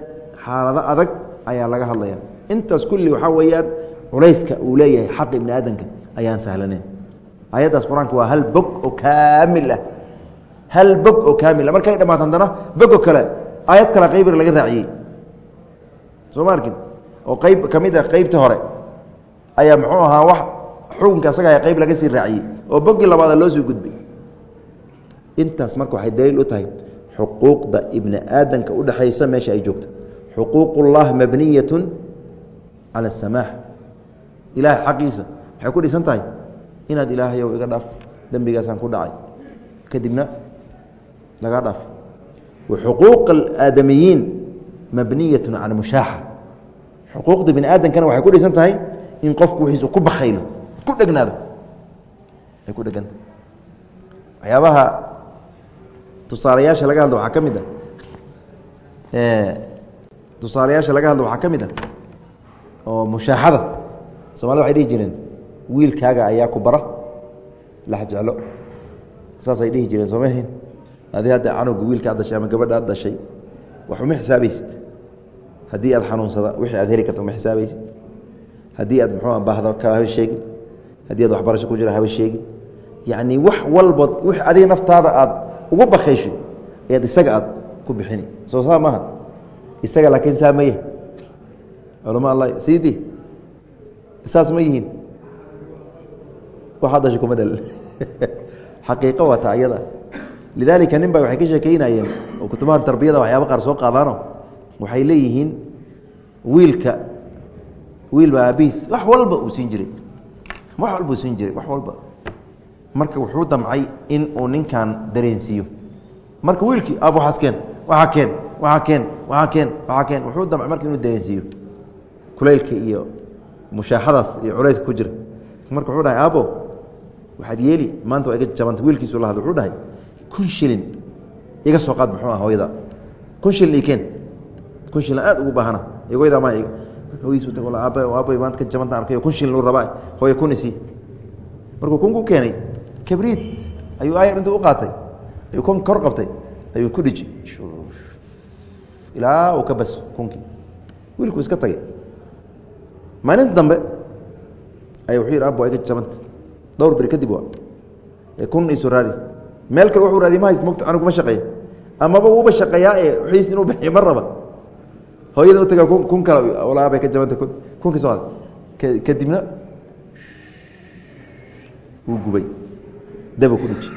xaalado adag ayaa laga hadlaya. Intaas kulli waxaa weeyaan culayska uu leeyahay xaq ibni aadamka ayaan sahlaneyn ayaddaas qur'aanka waa hal bog oo kaamil ah. Hal bog oo kaamil ah. Markay dhammaat haddana bogo kale aayad kale qaybir laga raaciyey. Soo ma arkin? Oo qayb ka mid a qeybta hore ayaa muxuu ahaa wax xukunka asaga qayb laga sii raaciyey. Oo boggii labaada loo soo gudbay. Intaas marka waxay daliil u tahay xuquuqda ibni aadamka udhexaysa meesha ay joogto. Xuquuqullah mabniyatu cala asamaax ilaahay xaqiisa. Waxay ku dhisan tahay? Inaad ilaahayow iga dhaaf dembigaasaan ku dhacay. Kadibna lagaa dhaaf. Xuquuq alaadamiyiin mabniyatu cala mushaaxa. Xuquuqda bini aadamkana waxay ku dhisan tahay in qofku wiiisu ku bakaylo ku dhegnaado. Ay ku dheganta. Waxyaabaha tusaalayaasha laga hadlo waxaa ka mid a tusaalayaasha laga hadlo waxaa ka mid a oo mushaaxada somalida waxay dhihi jireen wiilkaaga ayaa ku bara lax jeclo. Saasay dhihi jireen sooma ahayn. Adi hadda canuga wiilka ad dashay ama gabadha ad dashay wax uma xisaabaysid haddii aad xanuunsada wixii aad heli karta uma xisaabaysid haddii aad muxuu baahdo ka haba sheegin. Haddii aad waxbarasho ku jira haba sheegin. Yacni wax walba w adiga naftaada aad ugu bakayshay ayaad isaga aad ku bixini. Soo saa maaha isaga laakiin saa maya culama allah siidii saas ma yihiin. Waxaa dashay kuma dhal xaqiiqo waa ta ayada lidaalika nin ba waxay ka sheekeynayeen oo kutubahan tarbiyada waxyaaba qaar soo qaadaano. Waxay leeyihiin wiilka wiil baa aabihiis wax walba uu siin jiray. Wax walba uu siin jiray wax walba marka wuxuu damcay in uu ninkan dareensiiyo. Marka wiilkii aab waxaas keen waxaa keen waxaa keen waxaa keen waxaa keen. Wuxuu damcay marka inuu dareensiiyo. Kulaylka iyo mushaaxadaas iyo culayska ku jira. Marka wuxuu dhahay aabo waxaad yeeli maanta waa iga jabanta wiilkiisu la hadla wuxuu dhahay kun shilin iga soo qaad muxuu ah hooyada. Kun shilin ii keen. Kun shilin aad ugu baahana. Igoyda ma iga. Marka hooyadiisu tago aabba aabay maanta ka jabanta arkayo kun shilin uu rabaa. Hooya kun isii markuu kun ku keenay kabriid ayuu aayar intuu u qaatay. Ayuu kun kor qabtay. Ayuu ku dhiji. Ilaa uu ka bas kunkii wiilku iska tagay. Maalinta dambe aya wuxuu yidhi abba iga jabanta. Dhowr beri kadib waa. Kun isu raadi. Meel kale wuxuu raadi ma hayst mota anigu ma shaqeeya amaba uuba shaqeeyaa ee xiis inuu bixiyo ma raba. Hooyada u taga kun kale walaabay ka jabanta kun kunkii soo haday kadibna wuu gubay daba ku dhiji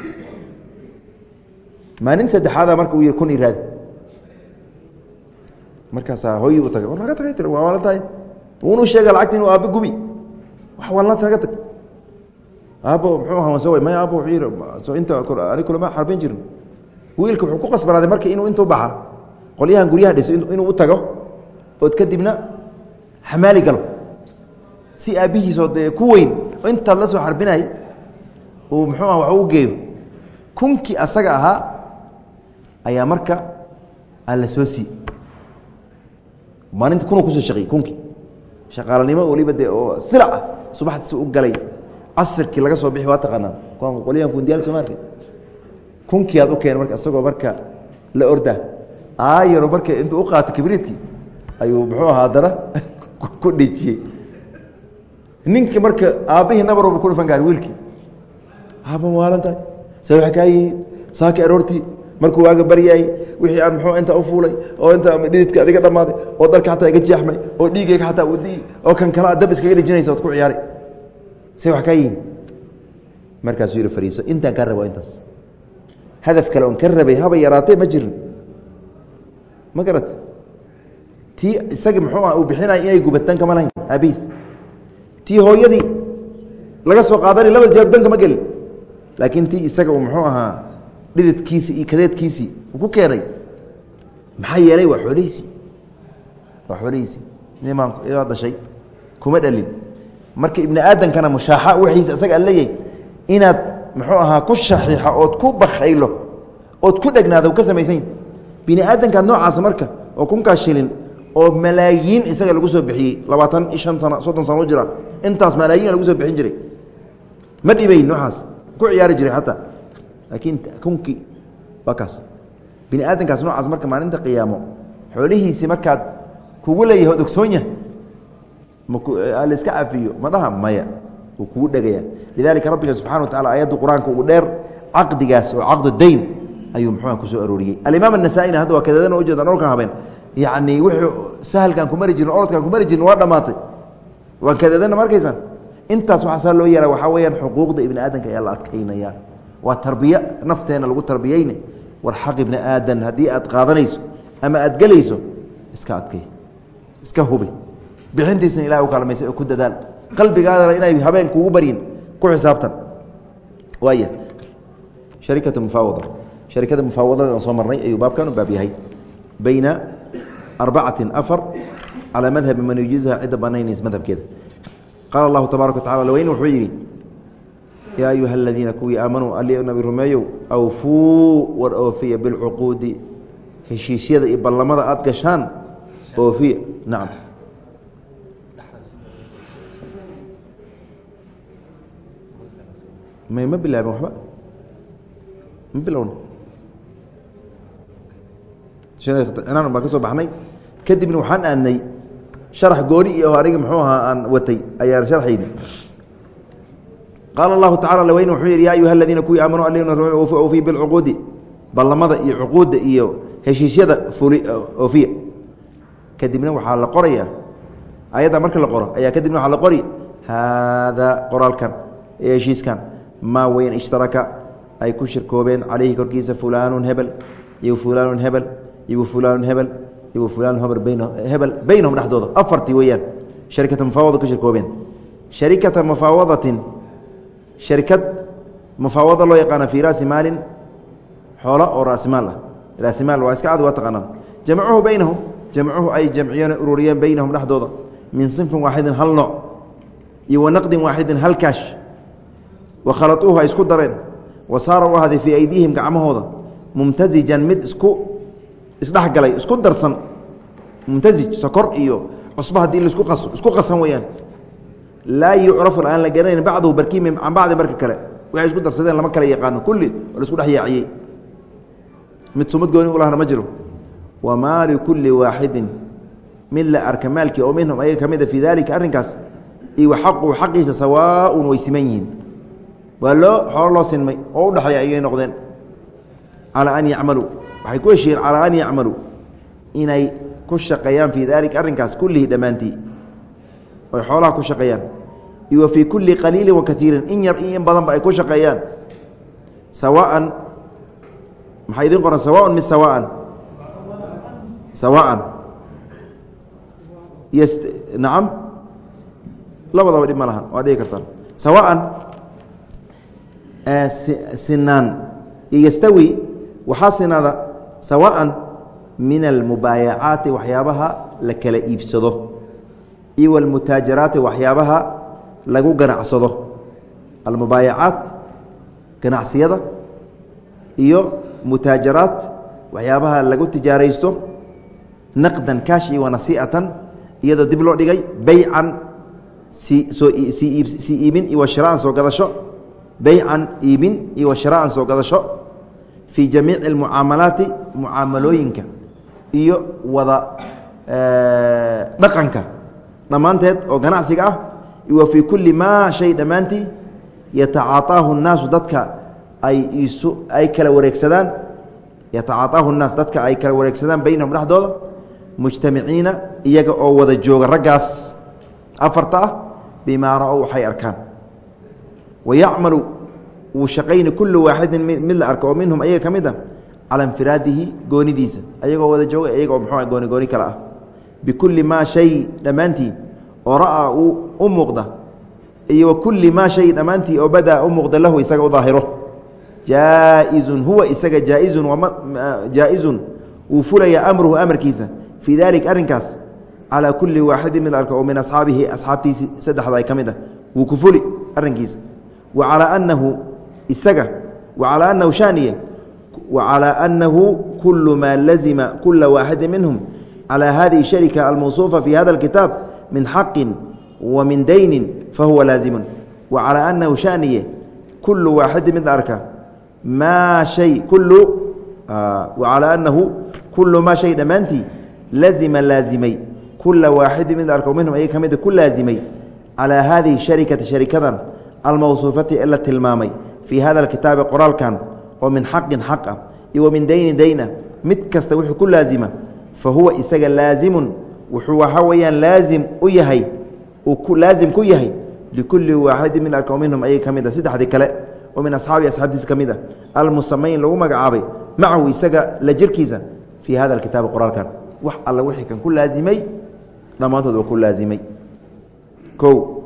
maalin saddexaada marka uu yidhi kun i raadi markaasaa hooyii u tagay war naga tagay tir waa waalan tahay. Unu sheega lacagta inuu aabbe gubi. Wax waalan taga tag. Aabbo muxuu ahaa? Soo maya aabbo wuxuu yidhi soo inta ani kulama xarbin jirin. Wiilka wuxuu ku qasbanaaday marka inuu intuu baxa. Qolyahan guryaha dhiso inuu u tago. Ood kadibna xamaali galo. Si aabbihiisoo dee ku weyn intaad la soo xarbinay uu muxuu aha wax u geeyo. Kunkii asaga ahaa ayaa marka alla soo sii. Maalinta kunuu ku soo shaqeeyey kunkii. Shaqaalanimo waliba dee oo silac ah subaxdii si u galay. Casirkii laga soo bixi waa taqaanaa qolyahan fundiyaal soo maarka. Kunkii aad u keen marka isagoo marka la orda aayaro marka intuu u qaatay kibriidkii ayuu muxuu ahaa haddana ku dhejiyey ninkii marka aabbihii nabarba ku dhufan gaari wiilkii muxuu ah tii hooyadii laga soo qaadanay labada jeer danka ma gelin laakiin tii isaga uu muxuu ahaa dhididkiisii iyo kadeedkiisii ku keenay maxaa yeelay waa xoolihiisii. Waa xoolihiisii. Nimaan idaa dhashay kuma dhalin. Marka ibni aadamkana mushaaxa wixiisa isaga aan leeyahay inaad muxuu ahaa ku shaxiixa ood ku bakaylo ood ku dhegnaada ka samaysan bini aadamkaad noocaasa marka oo kunkaa shilin oo malaayiin isaga lagu soo bixiyey labaatan iyo shan sano soddon sano u jira intaas malaayiin lagu soo bixin jiray. Ma dhibayn noocaas ku ciyaari jiray xataa laakiin kunkii waa kaas. Bini aadamkaas noocaas marka maalinta qiyaamo xoolihiisii markaad kugu leeyahay od ogsoonya laska cafiyo ma dhaha maya. Uu kugu dhegaya. Lidalika rabbiga subxana wa tacala ayadda qur'aanka ugu dheer caqdigaas oo caqdu dayn ayuu muxuuha ku soo arooriyey. Alimaam anasaaina hadda waa kadeedana ujeeda dholkan habeen. Yacni wuxuu sahalkaan ku mari jirin orodkaan ku mari jirin waa dhammaatay. Waan kadeedana ma arkaysaan intaas waxaa saa loo yeela waxaa weyaan xuquuqda ibni aadamka ayaa la adkaynaya. Waa tarbiya nafteena lagu tarbiyeyne war xaq ibni aadan haddii aad qaadanayso ama aad gelayso iska adkay iska hubi. Bixintiisna ilahay u kaalmaysay oo ku dadaal. Qalbigaadana inay habeen kugu baryin ku xisaabtan. Waaya sharikatu mufaawada. Sharikada mufaawadada aan soo marnay ayuu baabkan baab yahay. Bayna arbacati afar calaa madhabi man yujiizha cidda banaynays madhabkeeda qaala allahu tabaaraka wa tacala lweyn wuxuu yidhi yaa ayuha aladiina kuwii aamanuu ali nabi rumeeyow awfuu war oofiya bilcuquudi heshiisyada iyo ballamada aad gashaan oofiya nacam may ma bilaabin waxba ma bilowna baan ka soo baxnay kadibna waxaan aadnay sharax gooni iyo aniga muxuu ahaa aan watay ayaan sharxayni. Qaala allahu tacala lweyn wuxuu yidhi ya ayuha aladiina kuwii aamanuu alina oofiy bilcuquudi. Ballamada iyo cuquudda iyo heshiisyada fuli oofiya kadibna waxaa la qoraya ayadda marka la qoro ayaa kadibna waxaa la qori haadaa qoraalkan ee heshiiskan maa weyn ishtaraka ay ku shirkoobeen calayhi korkiisa fulaanun hebel iyo fulaanun hebel iyo fulaanun hebel iyo fulaan hebel bayn hebel baynahum dhexdooda afartii weeyaan. Sharikata mufaawada ku shirkoobeen. Sharikata mufaawadatin. Sharikad mufaawada loo yaqaana fii raasi maalin xoolo oo raasimaal ah. Raasimaal waa iska cad waa taqaanaan. Jamcuhu baynahum. Jamcuhu ay jamciyeen ururiyeen baynahum dhexdooda min sinfin waaxidin hal nooc. Iyo wa naqdin waaxidin hal kaash. Wa ay isku dareen. Wa saara u ahday fii aydiihim gacmahooda. Mumtazijan mid isku isdhexgalay isku darsan mumtazij sokor iyo cusbo haddii la isku qaso isku qasan weeyaan. Laa yucrafu aan la garanayn bacduhu barkiimi can bacdi barka kale. Waxay isku darsadeen lama kala yaqaano kulli oo la dhex yaaciyey. Mid sumad gooni u lahna ma jiro. Wa maali kulli waaxidin mid la arka maalkii oo minhum ayaga ka mid a fii daalika arrinkaas iyo wa xaquhu xaqiisa sawaaun way siman yihiin. Waa loo xoolo loo sinmay oo u dhexeeya ayay noqdeen. Calaa an yacmaluu waxay ku heshiiyeen calaa an yacmaluu inay ku shaqeeyaan fii daalika arrinkaas kullihi dhammaantii. Oy xoolaha ku shaqeeyaan. Iyo wa fii kulli qaliilin wa kaiirin in yar iyo in badanba ay ku shaqeeyaan. Sawaan maxaa idin qoran sawaan mis sawaan. Sawaan. Nacam labadaba dhib ma lahan waa dhigi kartaan. Sawaan sinaan. Iyo yastawi waxaa sinaada sawaan min almubaayacaati waxyaabaha la kala iibsado iyo walmutaajaraati waxyaabaha lagu ganacsado. Almubaayacaat ganacsiyada iyo mutaajaraat waxyaabaha lagu tijaaraysto naqdan kaash iyo wanasiicatan iyadoo dib loo dhigay beycan sii iibin iyo washiraan soo gadasho. Beycan iibin iyo washiraan soo gadasho fii jamiici almucaamalaati mucaamalooyinka iyo wada dhaqanka. Dhammaanteed oo ganacsiga ah wa fii kulli maa shay dhammaantii yatacaataahu nnaasu dadka ay isu ay kala wareegsadaan yatacaataahu nnaas dadka ay kala wareegsadaan baynahum dhexdooda mujtamiciina iyaga oo wada jooga raggaas. Afarta ah bimaa ra'ow waxay arkaan. Wa wuu shaqayni waaxidin mid la arko oo minhum ayaga ka mid a cala infiraadihi goonidiisa. Ayagoo wada jooga iyaga oo muxuu gooni gooni kale ah. Bikulli maa shay dhammaantii oo ra'aa uu u muuqda iyo wa maa shay dhammaantii oo badaa u muuqda lahu isaga u daahiro. Jaa-izun huwa isaga jaa-izun jaa-izun wuu fulaya amruhu amarkiisa. Fii dalik arrinkaas calaa kulli waaxidin mid arka oo min asxaabihi asxaabtiisii saddexda ay ka mid ah wuu ku fuli arrinkiisa. Wa calaa annahu isaga wa calaa annahu shaaniye wa calaa annahu kullu maa lazima kula waaxidin minhum calى hadihi sharika almawصuufa fi hada اkitaab min xaqi wa min dayni fahuwa laazimu wa calaa annahu shaniye kullu waaxidin mid arka maa shay kullu wa calaa annahu kullu maa shay dhammaantii lazima laazimay kula waaxidin mid arko minhum ayaga ka mida ku laazimay calaa haadihi sharikati sharikadan almawsuufati ee la tilmaamay fii hada alkitaabi qoraalkan oo min xaqin xaq ah iyo wa min daynin dayna mid kasta wuxuu ku laazima fa huwa isaga laazimun wuxuu waxaa weeyaan laazim u yahay uu laazim ku yahay likulli waaxidin min arko minhum ayaga ka mid a saddexdii kale oo min asxaabi asxaabtiisa ka mid a almusamayn lagu magacaabay macahu isaga la jirkiisa fii hada alkitaabi qoraalkan wax alla wixii kan ku laazimay dhammaantood waa ku laazimay o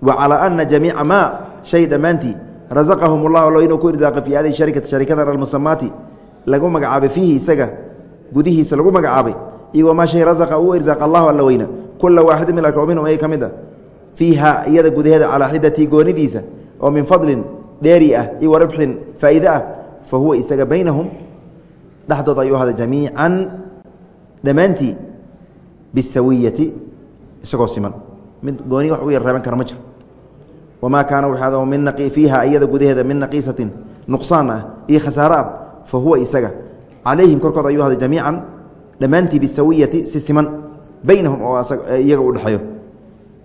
hhy wa calaa ana jamiica maa shay dhammaantii rasaqahum اllah allo inuu ku irsaaqay fii hadihi sharikati sharikadan almusamaati lagu magacaabay fiihi isaga gudihiisa lagu magacaabay. Iyo wamaa shay rasaqa uu irsaaq allahu alla weyna. Kula waaxidi min arka minhum ay ka mid a fiiha iyada gudaheeda calaa xidatii goonidiisa oo min fadlin dheeri ah iyo wa ribxin faa'iide ah fa huwa isaga baynahum. Dhexdooda ayuu ahada jamiican dhammaantii bisawiyati isagoo siman mid gooni wax u yar reeban kara ma jiro. Wamaa kaana waxaad min fiiha iyada gudaheeda min naqiisatin nuqsaan ah iyo khasaare ah fa huwa isaga. Calayhim korkooda ayuu ahday jamiican dhammaantii bisawiyati si siman. Baynahum oo iyaga u dhexeeyo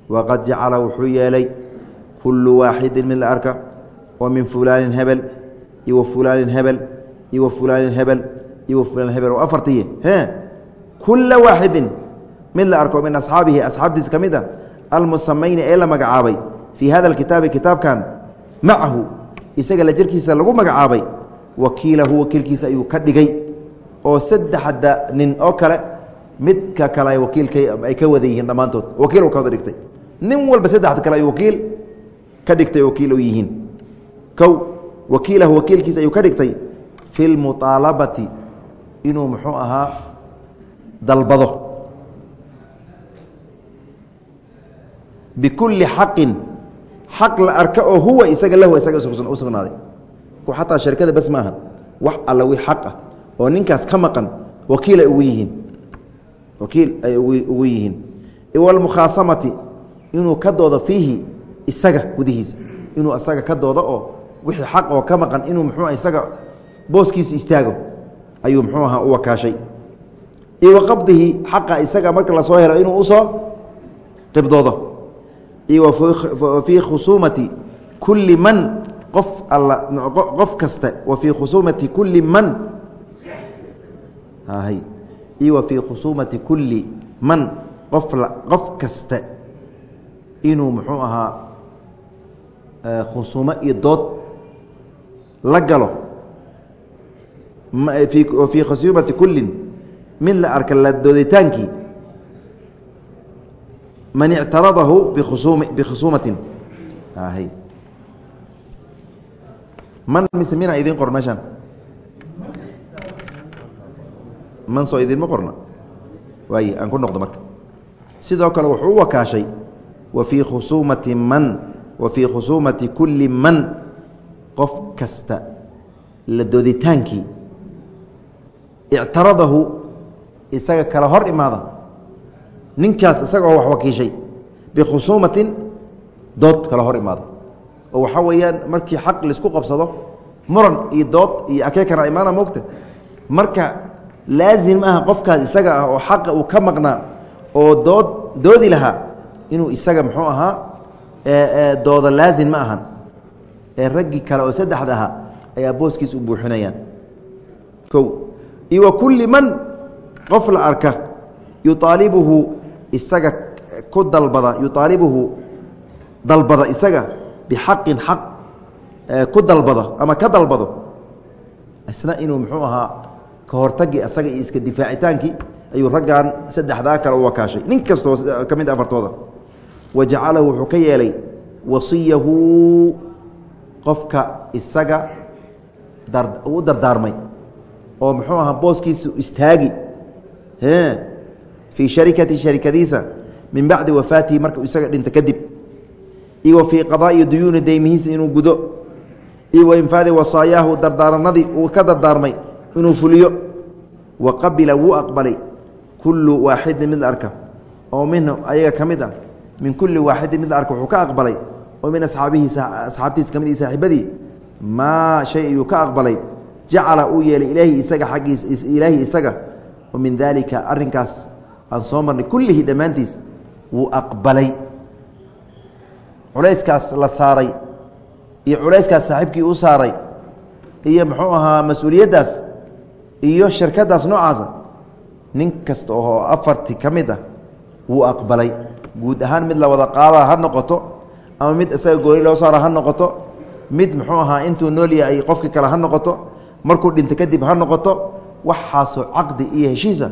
waqad jacala wuxuu yeelay kullu waaxidin mid la arka oo min fulaanin hebel iyo wa fulaanin hebel iyo wa fulaanin hebel iyo wa fulaanin hebel. Oo afartiye kula waaxidin mid la arko min asxaabihi. Asxaabtiisa ka mid a almusamayni ee la magacaabay fii hada alkitaabi kitaabkan macahu isaga la jirkiisa lagu magacaabay. Wakiilahu wakiilkiisa ayuu ka dhigay. Oo saddexda nin oo kale midka kale wakiilka ay ka wada yihiin dhammaantood. Wakiil ka wada dhigtay. Nin walba saddexda kale ay wakiil ka dhigtay wakiil yihiin. Kow wakiilahu wakiilkiisa ayuu ka dhigtay fi lmuaalabati inuu muxuu ahaa dalbado bikulli xaqin xaq la arka oo huwa isaga lahu isaga u sugnaaday. Xataa sharikada bas maaha wax alla wi xaq ah oo ninkaas ka maqan wakiil ay ugu yihiin. Wakiil ay ugu yihiin. Iwalmukhaasamati inuu ka doodo fiihi isaga gudihiisa. Inuu isaga ka doodo oo wixii xaq oo ka maqan inuu muxuu isaga booskiisa istaago ayuu muxuu ahaa u wakaashay. Iyo wa qabdihi xaqa isaga marka la soo helo inuu u soo qibdoodo iyo wa fii khusuumati kulli man qof qof kasta wa fii khusuumati kulli man iyo wa fii khusuumati kulli man qof qof kasta inuu muxuu ahaa khusuumo iyo dood la galo fii khusuumati kullin mid la arka la man ictaradahu bikhusuumatin man mise mina idin qor meeshaan man soo idinma qorna waay aan ku noqdo marka sidoo kale wuxuu u wakaashay wa fii khusuumati man wa fii khusuumati kulli man qof kasta la dooditaankii ictaradahu isaga kala hor imaada ninkaas isagoo wax wakiishay bikhusuumatin dood kala hor imaada oo waxaa weeyaan markii xaq la isku qabsado muran iyo dood iyo akeekana imaana moogta. Marka laazim maaha qofkaas isaga ah oo xaqa uu ka maqnaa oo dood doodi lahaa inuu isaga muxuu ahaa dooda laazim ma ahan. Ee raggii kale oo saddexda ahaa ayaa booskiis u buuxinayaan. O iyo wa kulli man qof la arka yuaalibuhu isaga ku dalbada yuaalibuhu dalbada isaga bixaqin xaq ku dalbado ama ka dalbado isna inuu muxuu ahaa ka hortagi isaga iyo iska difaacitaankii ayuu raggan saddexdaa kale u wakaashay. Nin kastoo ka mid afartooda wa jacalahu wuxuu ka yeelay wasiyahu qofka isaga u dardaarmay oo muxuu ahaa booskiisu istaagi fii sharikati sharikadiisa min bacdi wafaatihi markau isaga dhinta kadib. Iyo wa fii qadaa'i duyuuni deymihiisa inuu gudo. Iyo wa infaadi wasaayaahu dardaaranadii uu ka dardaarmay inuu fuliyo. Wa qabila wuu aqbalay kullu waaxidin mid la arka. Oo minhu ayaga ka mid ah min kulli waaxidin mid la arka wuxuu ka aqbalay. Oo min asxaabihi asxaabtiisa ka mid saaxiibadii maa shay ayuu ka aqbalay. Jacala uu yeelay ilaahi isaga aggiis ilaahi isaga. Oo min daalika arrinkaas aan soo marnay. Kullihi dhammaantiis wuu aqbalay. Culayskaas la saaray iyo culayskaas saaxiibkii u saaray iyo muxuu ahaa mas'uuliyaddaas iyo shirkaddaas noocaasa nin kasta oo afarti ka mid ah wuu aqbalay. Guud ahaan mid la wada qaaba ha noqoto ama mid isaga gooni loo saara ha noqoto mid muxuu ahaa intuu nool yahay qofka kale ha noqoto markuu dhinto kadib ha noqoto waxaasoo caqdi iyo heshiisa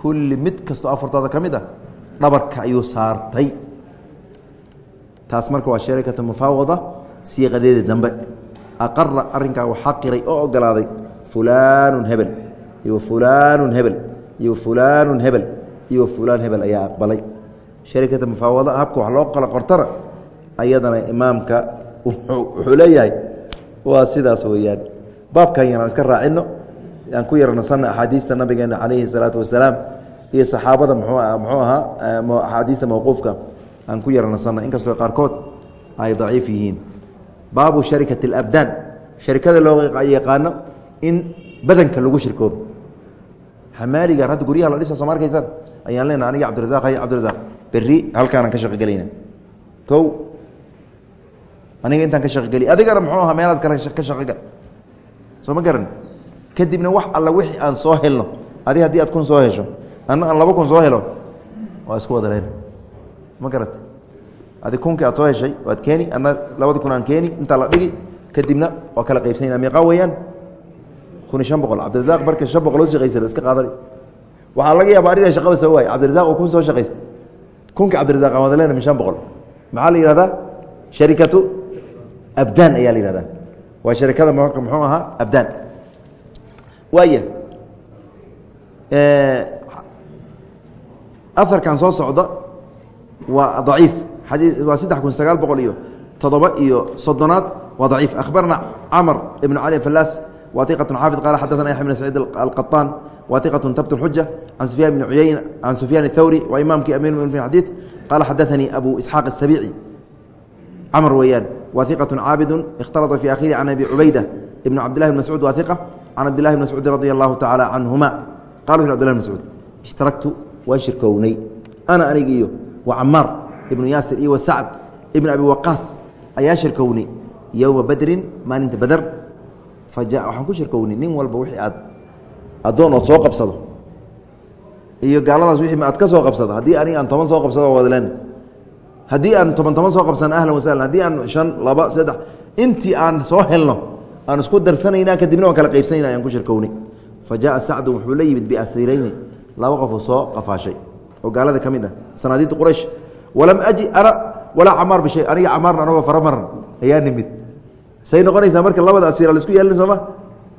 kulli mid kastoo afartooda ka mid ah dhabarka ayuu saartay. Taas marka waa sharikatu mufaawada siiqadeeda dambe. Aqara arrinkaa waxaa qiray oo ogolaaday fulaanu hebel iyo fulaanu hebel iyo fulaanu hebel iyo fulaan hebel ayaa aqbalay. Sharikata mufaawada habka wax loo qala qortana ayadana imaamka wuxuu leeyahay waa sidaas weeyaan. Baabkan yaraan iska raacino aan ku yarnasana axaadiista nabigeena calayhi salaatu wasalaam iyo saxaabada mxuu ahaa axaadiista mawquufka aan ku yarnasana inkastoo qaarkood ay daciif yihiin. Baabu sharikat اlabdaan sharikada loo yaqaano in badanka lagu shirkoobo. Hamaaliga hadda guryaha la dhisa sooma arkaysaan? Ayaan leena aniga cabdirazaq hay cabdirazaq beri halkaanaan ka shaqogelayna kow aniga intaan ka shaqogeli adigana muxuu ahaa meelaad kale ka shaqogal soo ma garan kadibna wax alla wixii aan soo helno. Adi haddii aad kun soo hesho anna aan laba kun soo helo waa isku wada leen ma garata adi kunkii aad soo heshay waad keeni anna labadi kun aan keeni intaa la dhigi kadibna waa kala qaybsanayna meeqaa weeyaan? Kun iyo shan boqol. Cabdirazaq marka shan boqol oo shaqaysana iska qaadani waxaa laga yaaba arina shaqaba soo waay cabdirazaq oo kun soo shaqaysta kunka cabdirazaq aan wada leena min shan boqol. Maxaa la yihahdaa sharikatu abdaan ayaa la yihahdaa waa sharikada muxuu ahaa abdaan waaya aarkan soo socda waa daciif waa saddex kun sagaal boqol iyo toddoba iyo soddonaad waa daciif akhbarna camr ibn cali fallaas wa iqat xaafid qaala xadaana yaxya bn saciid alqaطaan wa iqat tabt xuja can sufyaan bn uyayna can sufyaan اthawri waa imaamkii amir muminin fi xadiid qaala xadaanii abu isxaaq الsabici camr weeyaan wa iqaة caabidu اkhtalطa fi akhirihi can abi cubayda ibn cabdillahi bn mascuud wa iqa can cabdillahi bn mascuudi radi allahu tacaala canhuma qala wuxu abdillah bn mascuud ishtaraktu waan shirkownay ana anig iyo wa camaar ibnu yaasir iyo wa sacd ibn abi waqaas ayaa shirkownay yowma badrin maalinta bader waxaan ku shirkownay nin walba wixii aad addoon ood soo qabsado iyo gaaladaas wixii aad ka soo qabsado haddii aniga aan toban soo qabsado wadlen haddii aan toban toban soo qabsana ahlan wasahlan haddii aan shan laba saddex intii aan soo helno aan isku darsanayna kadibna waan kala qaybsanayna ayaan ku shirkownay fa jaءa sacdu wuxuu la yimid biasirayni. Laba qofoo soo qafaashay. Oo gaalada ka mid ah sanaadiidta quraysh. Walam aji ana walaa camaar bishay aniga camaarna anagoo fara maran. Ayaa nimid. Say noqonaysaa marka labada asiira la isku yeelin sooma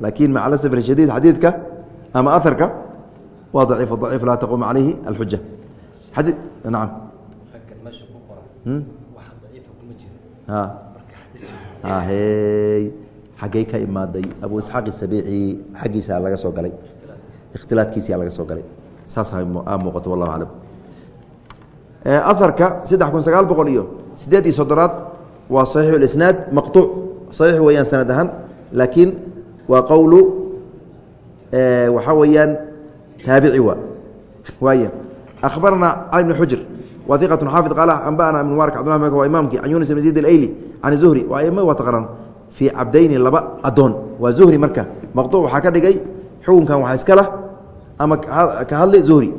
laakiin maca lasaf shadiid xadiidka ama aharka waa daciif daciif laa taquum calayhi alxuja nacam hy xaggey ka imaaday abu isxaaq isabiici xaggiisa laga soo galay. Ikhtilaadkiisia laga soo galay. Saas aa muuqato wallahu aclam. Aharka saddex kun sagaal boqol iyo siddeed iyo soddonaad waa saxiixu lisnaad maqtuuc saxiix weeyaan sanad ahaan laakiin waa qowlu waxaa weeyaan taabici waa waaya akhbarana cali bn xujr wa iqat xaafid qaala anba'ana ibn mubarak cbdullah waa imaamkii can yunis ibn zayd alayli can zuhri waa fii cabdayni laba adoon waa zuhri marka. Maqtuuc waxaa ka dhigay xukunkan waxaa iska lah ama ka hadli zuhri.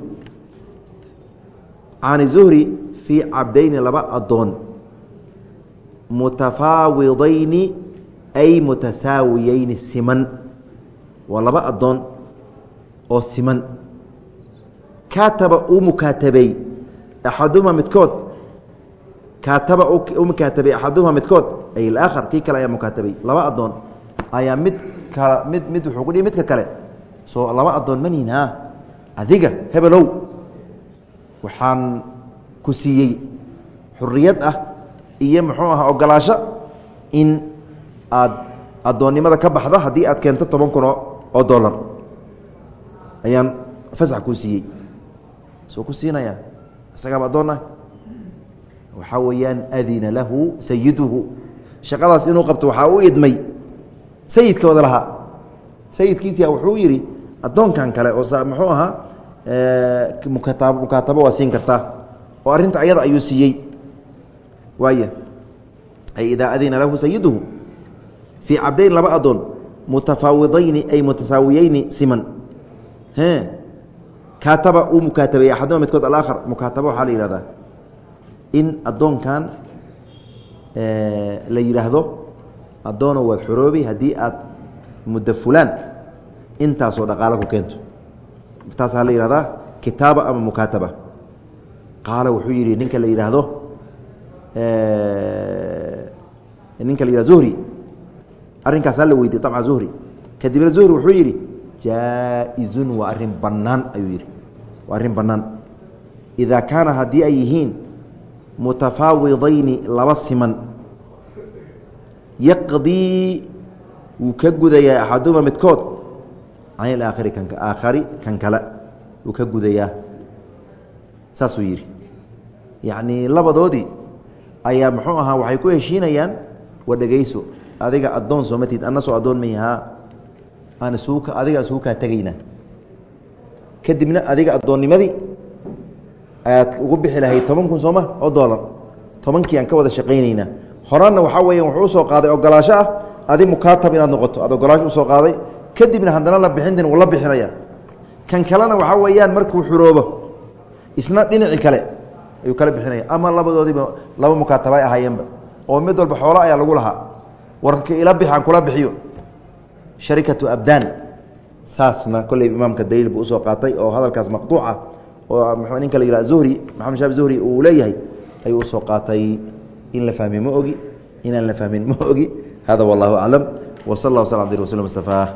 Can zuhri fii cabdayni laba adoon mutafaawidayni ay mutasaawiyeyni siman. Waa laba adoon oo siman. Kaataba uu mukaatabey axaduhuma midkood. Kaataba u mukaatabey axaduhuma midkood ay alaakhar kii kale ayaa mukaatabey laba adoon ayaa mid kala mid mid wuxuu ku dhihi midka kale. Soo laba adoon manihin ha adiga hebelow waxaan ku siiyey xuriyad ah iyo muxuu ahaa ogolaasho in aad addoonnimada ka baxdo haddii aad keento toban kun oo dollar. Ayaan fasax kuu siiyey. Soo ku siinayaa. Isagaaba addoon ah. Waxaa weeyaan adina lahu sayiduhu shaqadaas inuu qabto waxaa u idmay sayidka wada lahaa. Sayidkiisia wuxuu yidhi addoonkan kale oo muxuu ahaa mukaatabo waa siin kartaa. Oo arrinta ayada ayuu siiyey. Waaya ay idaa adina lahu sayiduhu fii cabdayn laba adoon mutafaawidayni ay mutasaawiyeyni siman. Kaataba uu mukaatabeeyey axaduma midkood alaakhar mukaataba waxaa la yihahdaa in addoonkan la yidhaahdo addoono waad xoroobi haddii aad muddo fulaan intaasoo dhaqaalo ku keento. Taasaa la yihahdaa kitaaba ama mukaataba. Qaala wuxuu yidhi ninka la yidhaahdo ninka la yihahdo zuhri. Arrinkaasaa la weydiye abca zuhri. Kadibna zuhri wuxuu yidhi jaa-izun waa arrin bannaan ayuu yidhi. Waa arrin bannaan. Idaa kaana haddii ay yihiin mutafaawidayni laba siman. Yaqdii wuu ka gudayaa axaduma midkood can ilaakhiri kanka aakhari kan kale wuu ka gudayaa. Saasuu yidhi. Yacnii labadoodii ayaa muxuu ahaa waxay ku heshiinayaan wa dhegayso adiga addoon sooma tid anna soo addoon mayahaa aan isuuka adiga isugu kaa tegaynaa kadibna adiga addoonnimadii ayaad ugu bixi lahayd toban kun sooma oo doolar tobankii aan ka wada shaqaynaynaa horaanna waxaa weeya wuxuu u soo qaaday ogolaasho ah. Adi mukaatab inaad noqoto. Aad ogolaasho u soo qaaday. Kadibna haddana la bixintin wuu la bixinaya kan kalena waxaa weeyaan markuu xuroobo isna dhinaci kale ayuu kala bixinaya ama labadoodiiba laba mukaataba ay ahaayeenba oo mid walba xoolo ayaa lagu lahaa. Warka ila bix kula bixiyo. Sharikatu abdaan. Saasna kolley imaamka daliil buu u soo qaatay oo hadalkaas maqtuuca oo ninka la yihah zuhri maxamed shaabi zuhri uu leeyahay ayuu u soo qaatay in la fahmay ma ogi inaan la fahmin ma ogi. Hada wallahu aclam w sal اllah sl abdi rasul mustafaa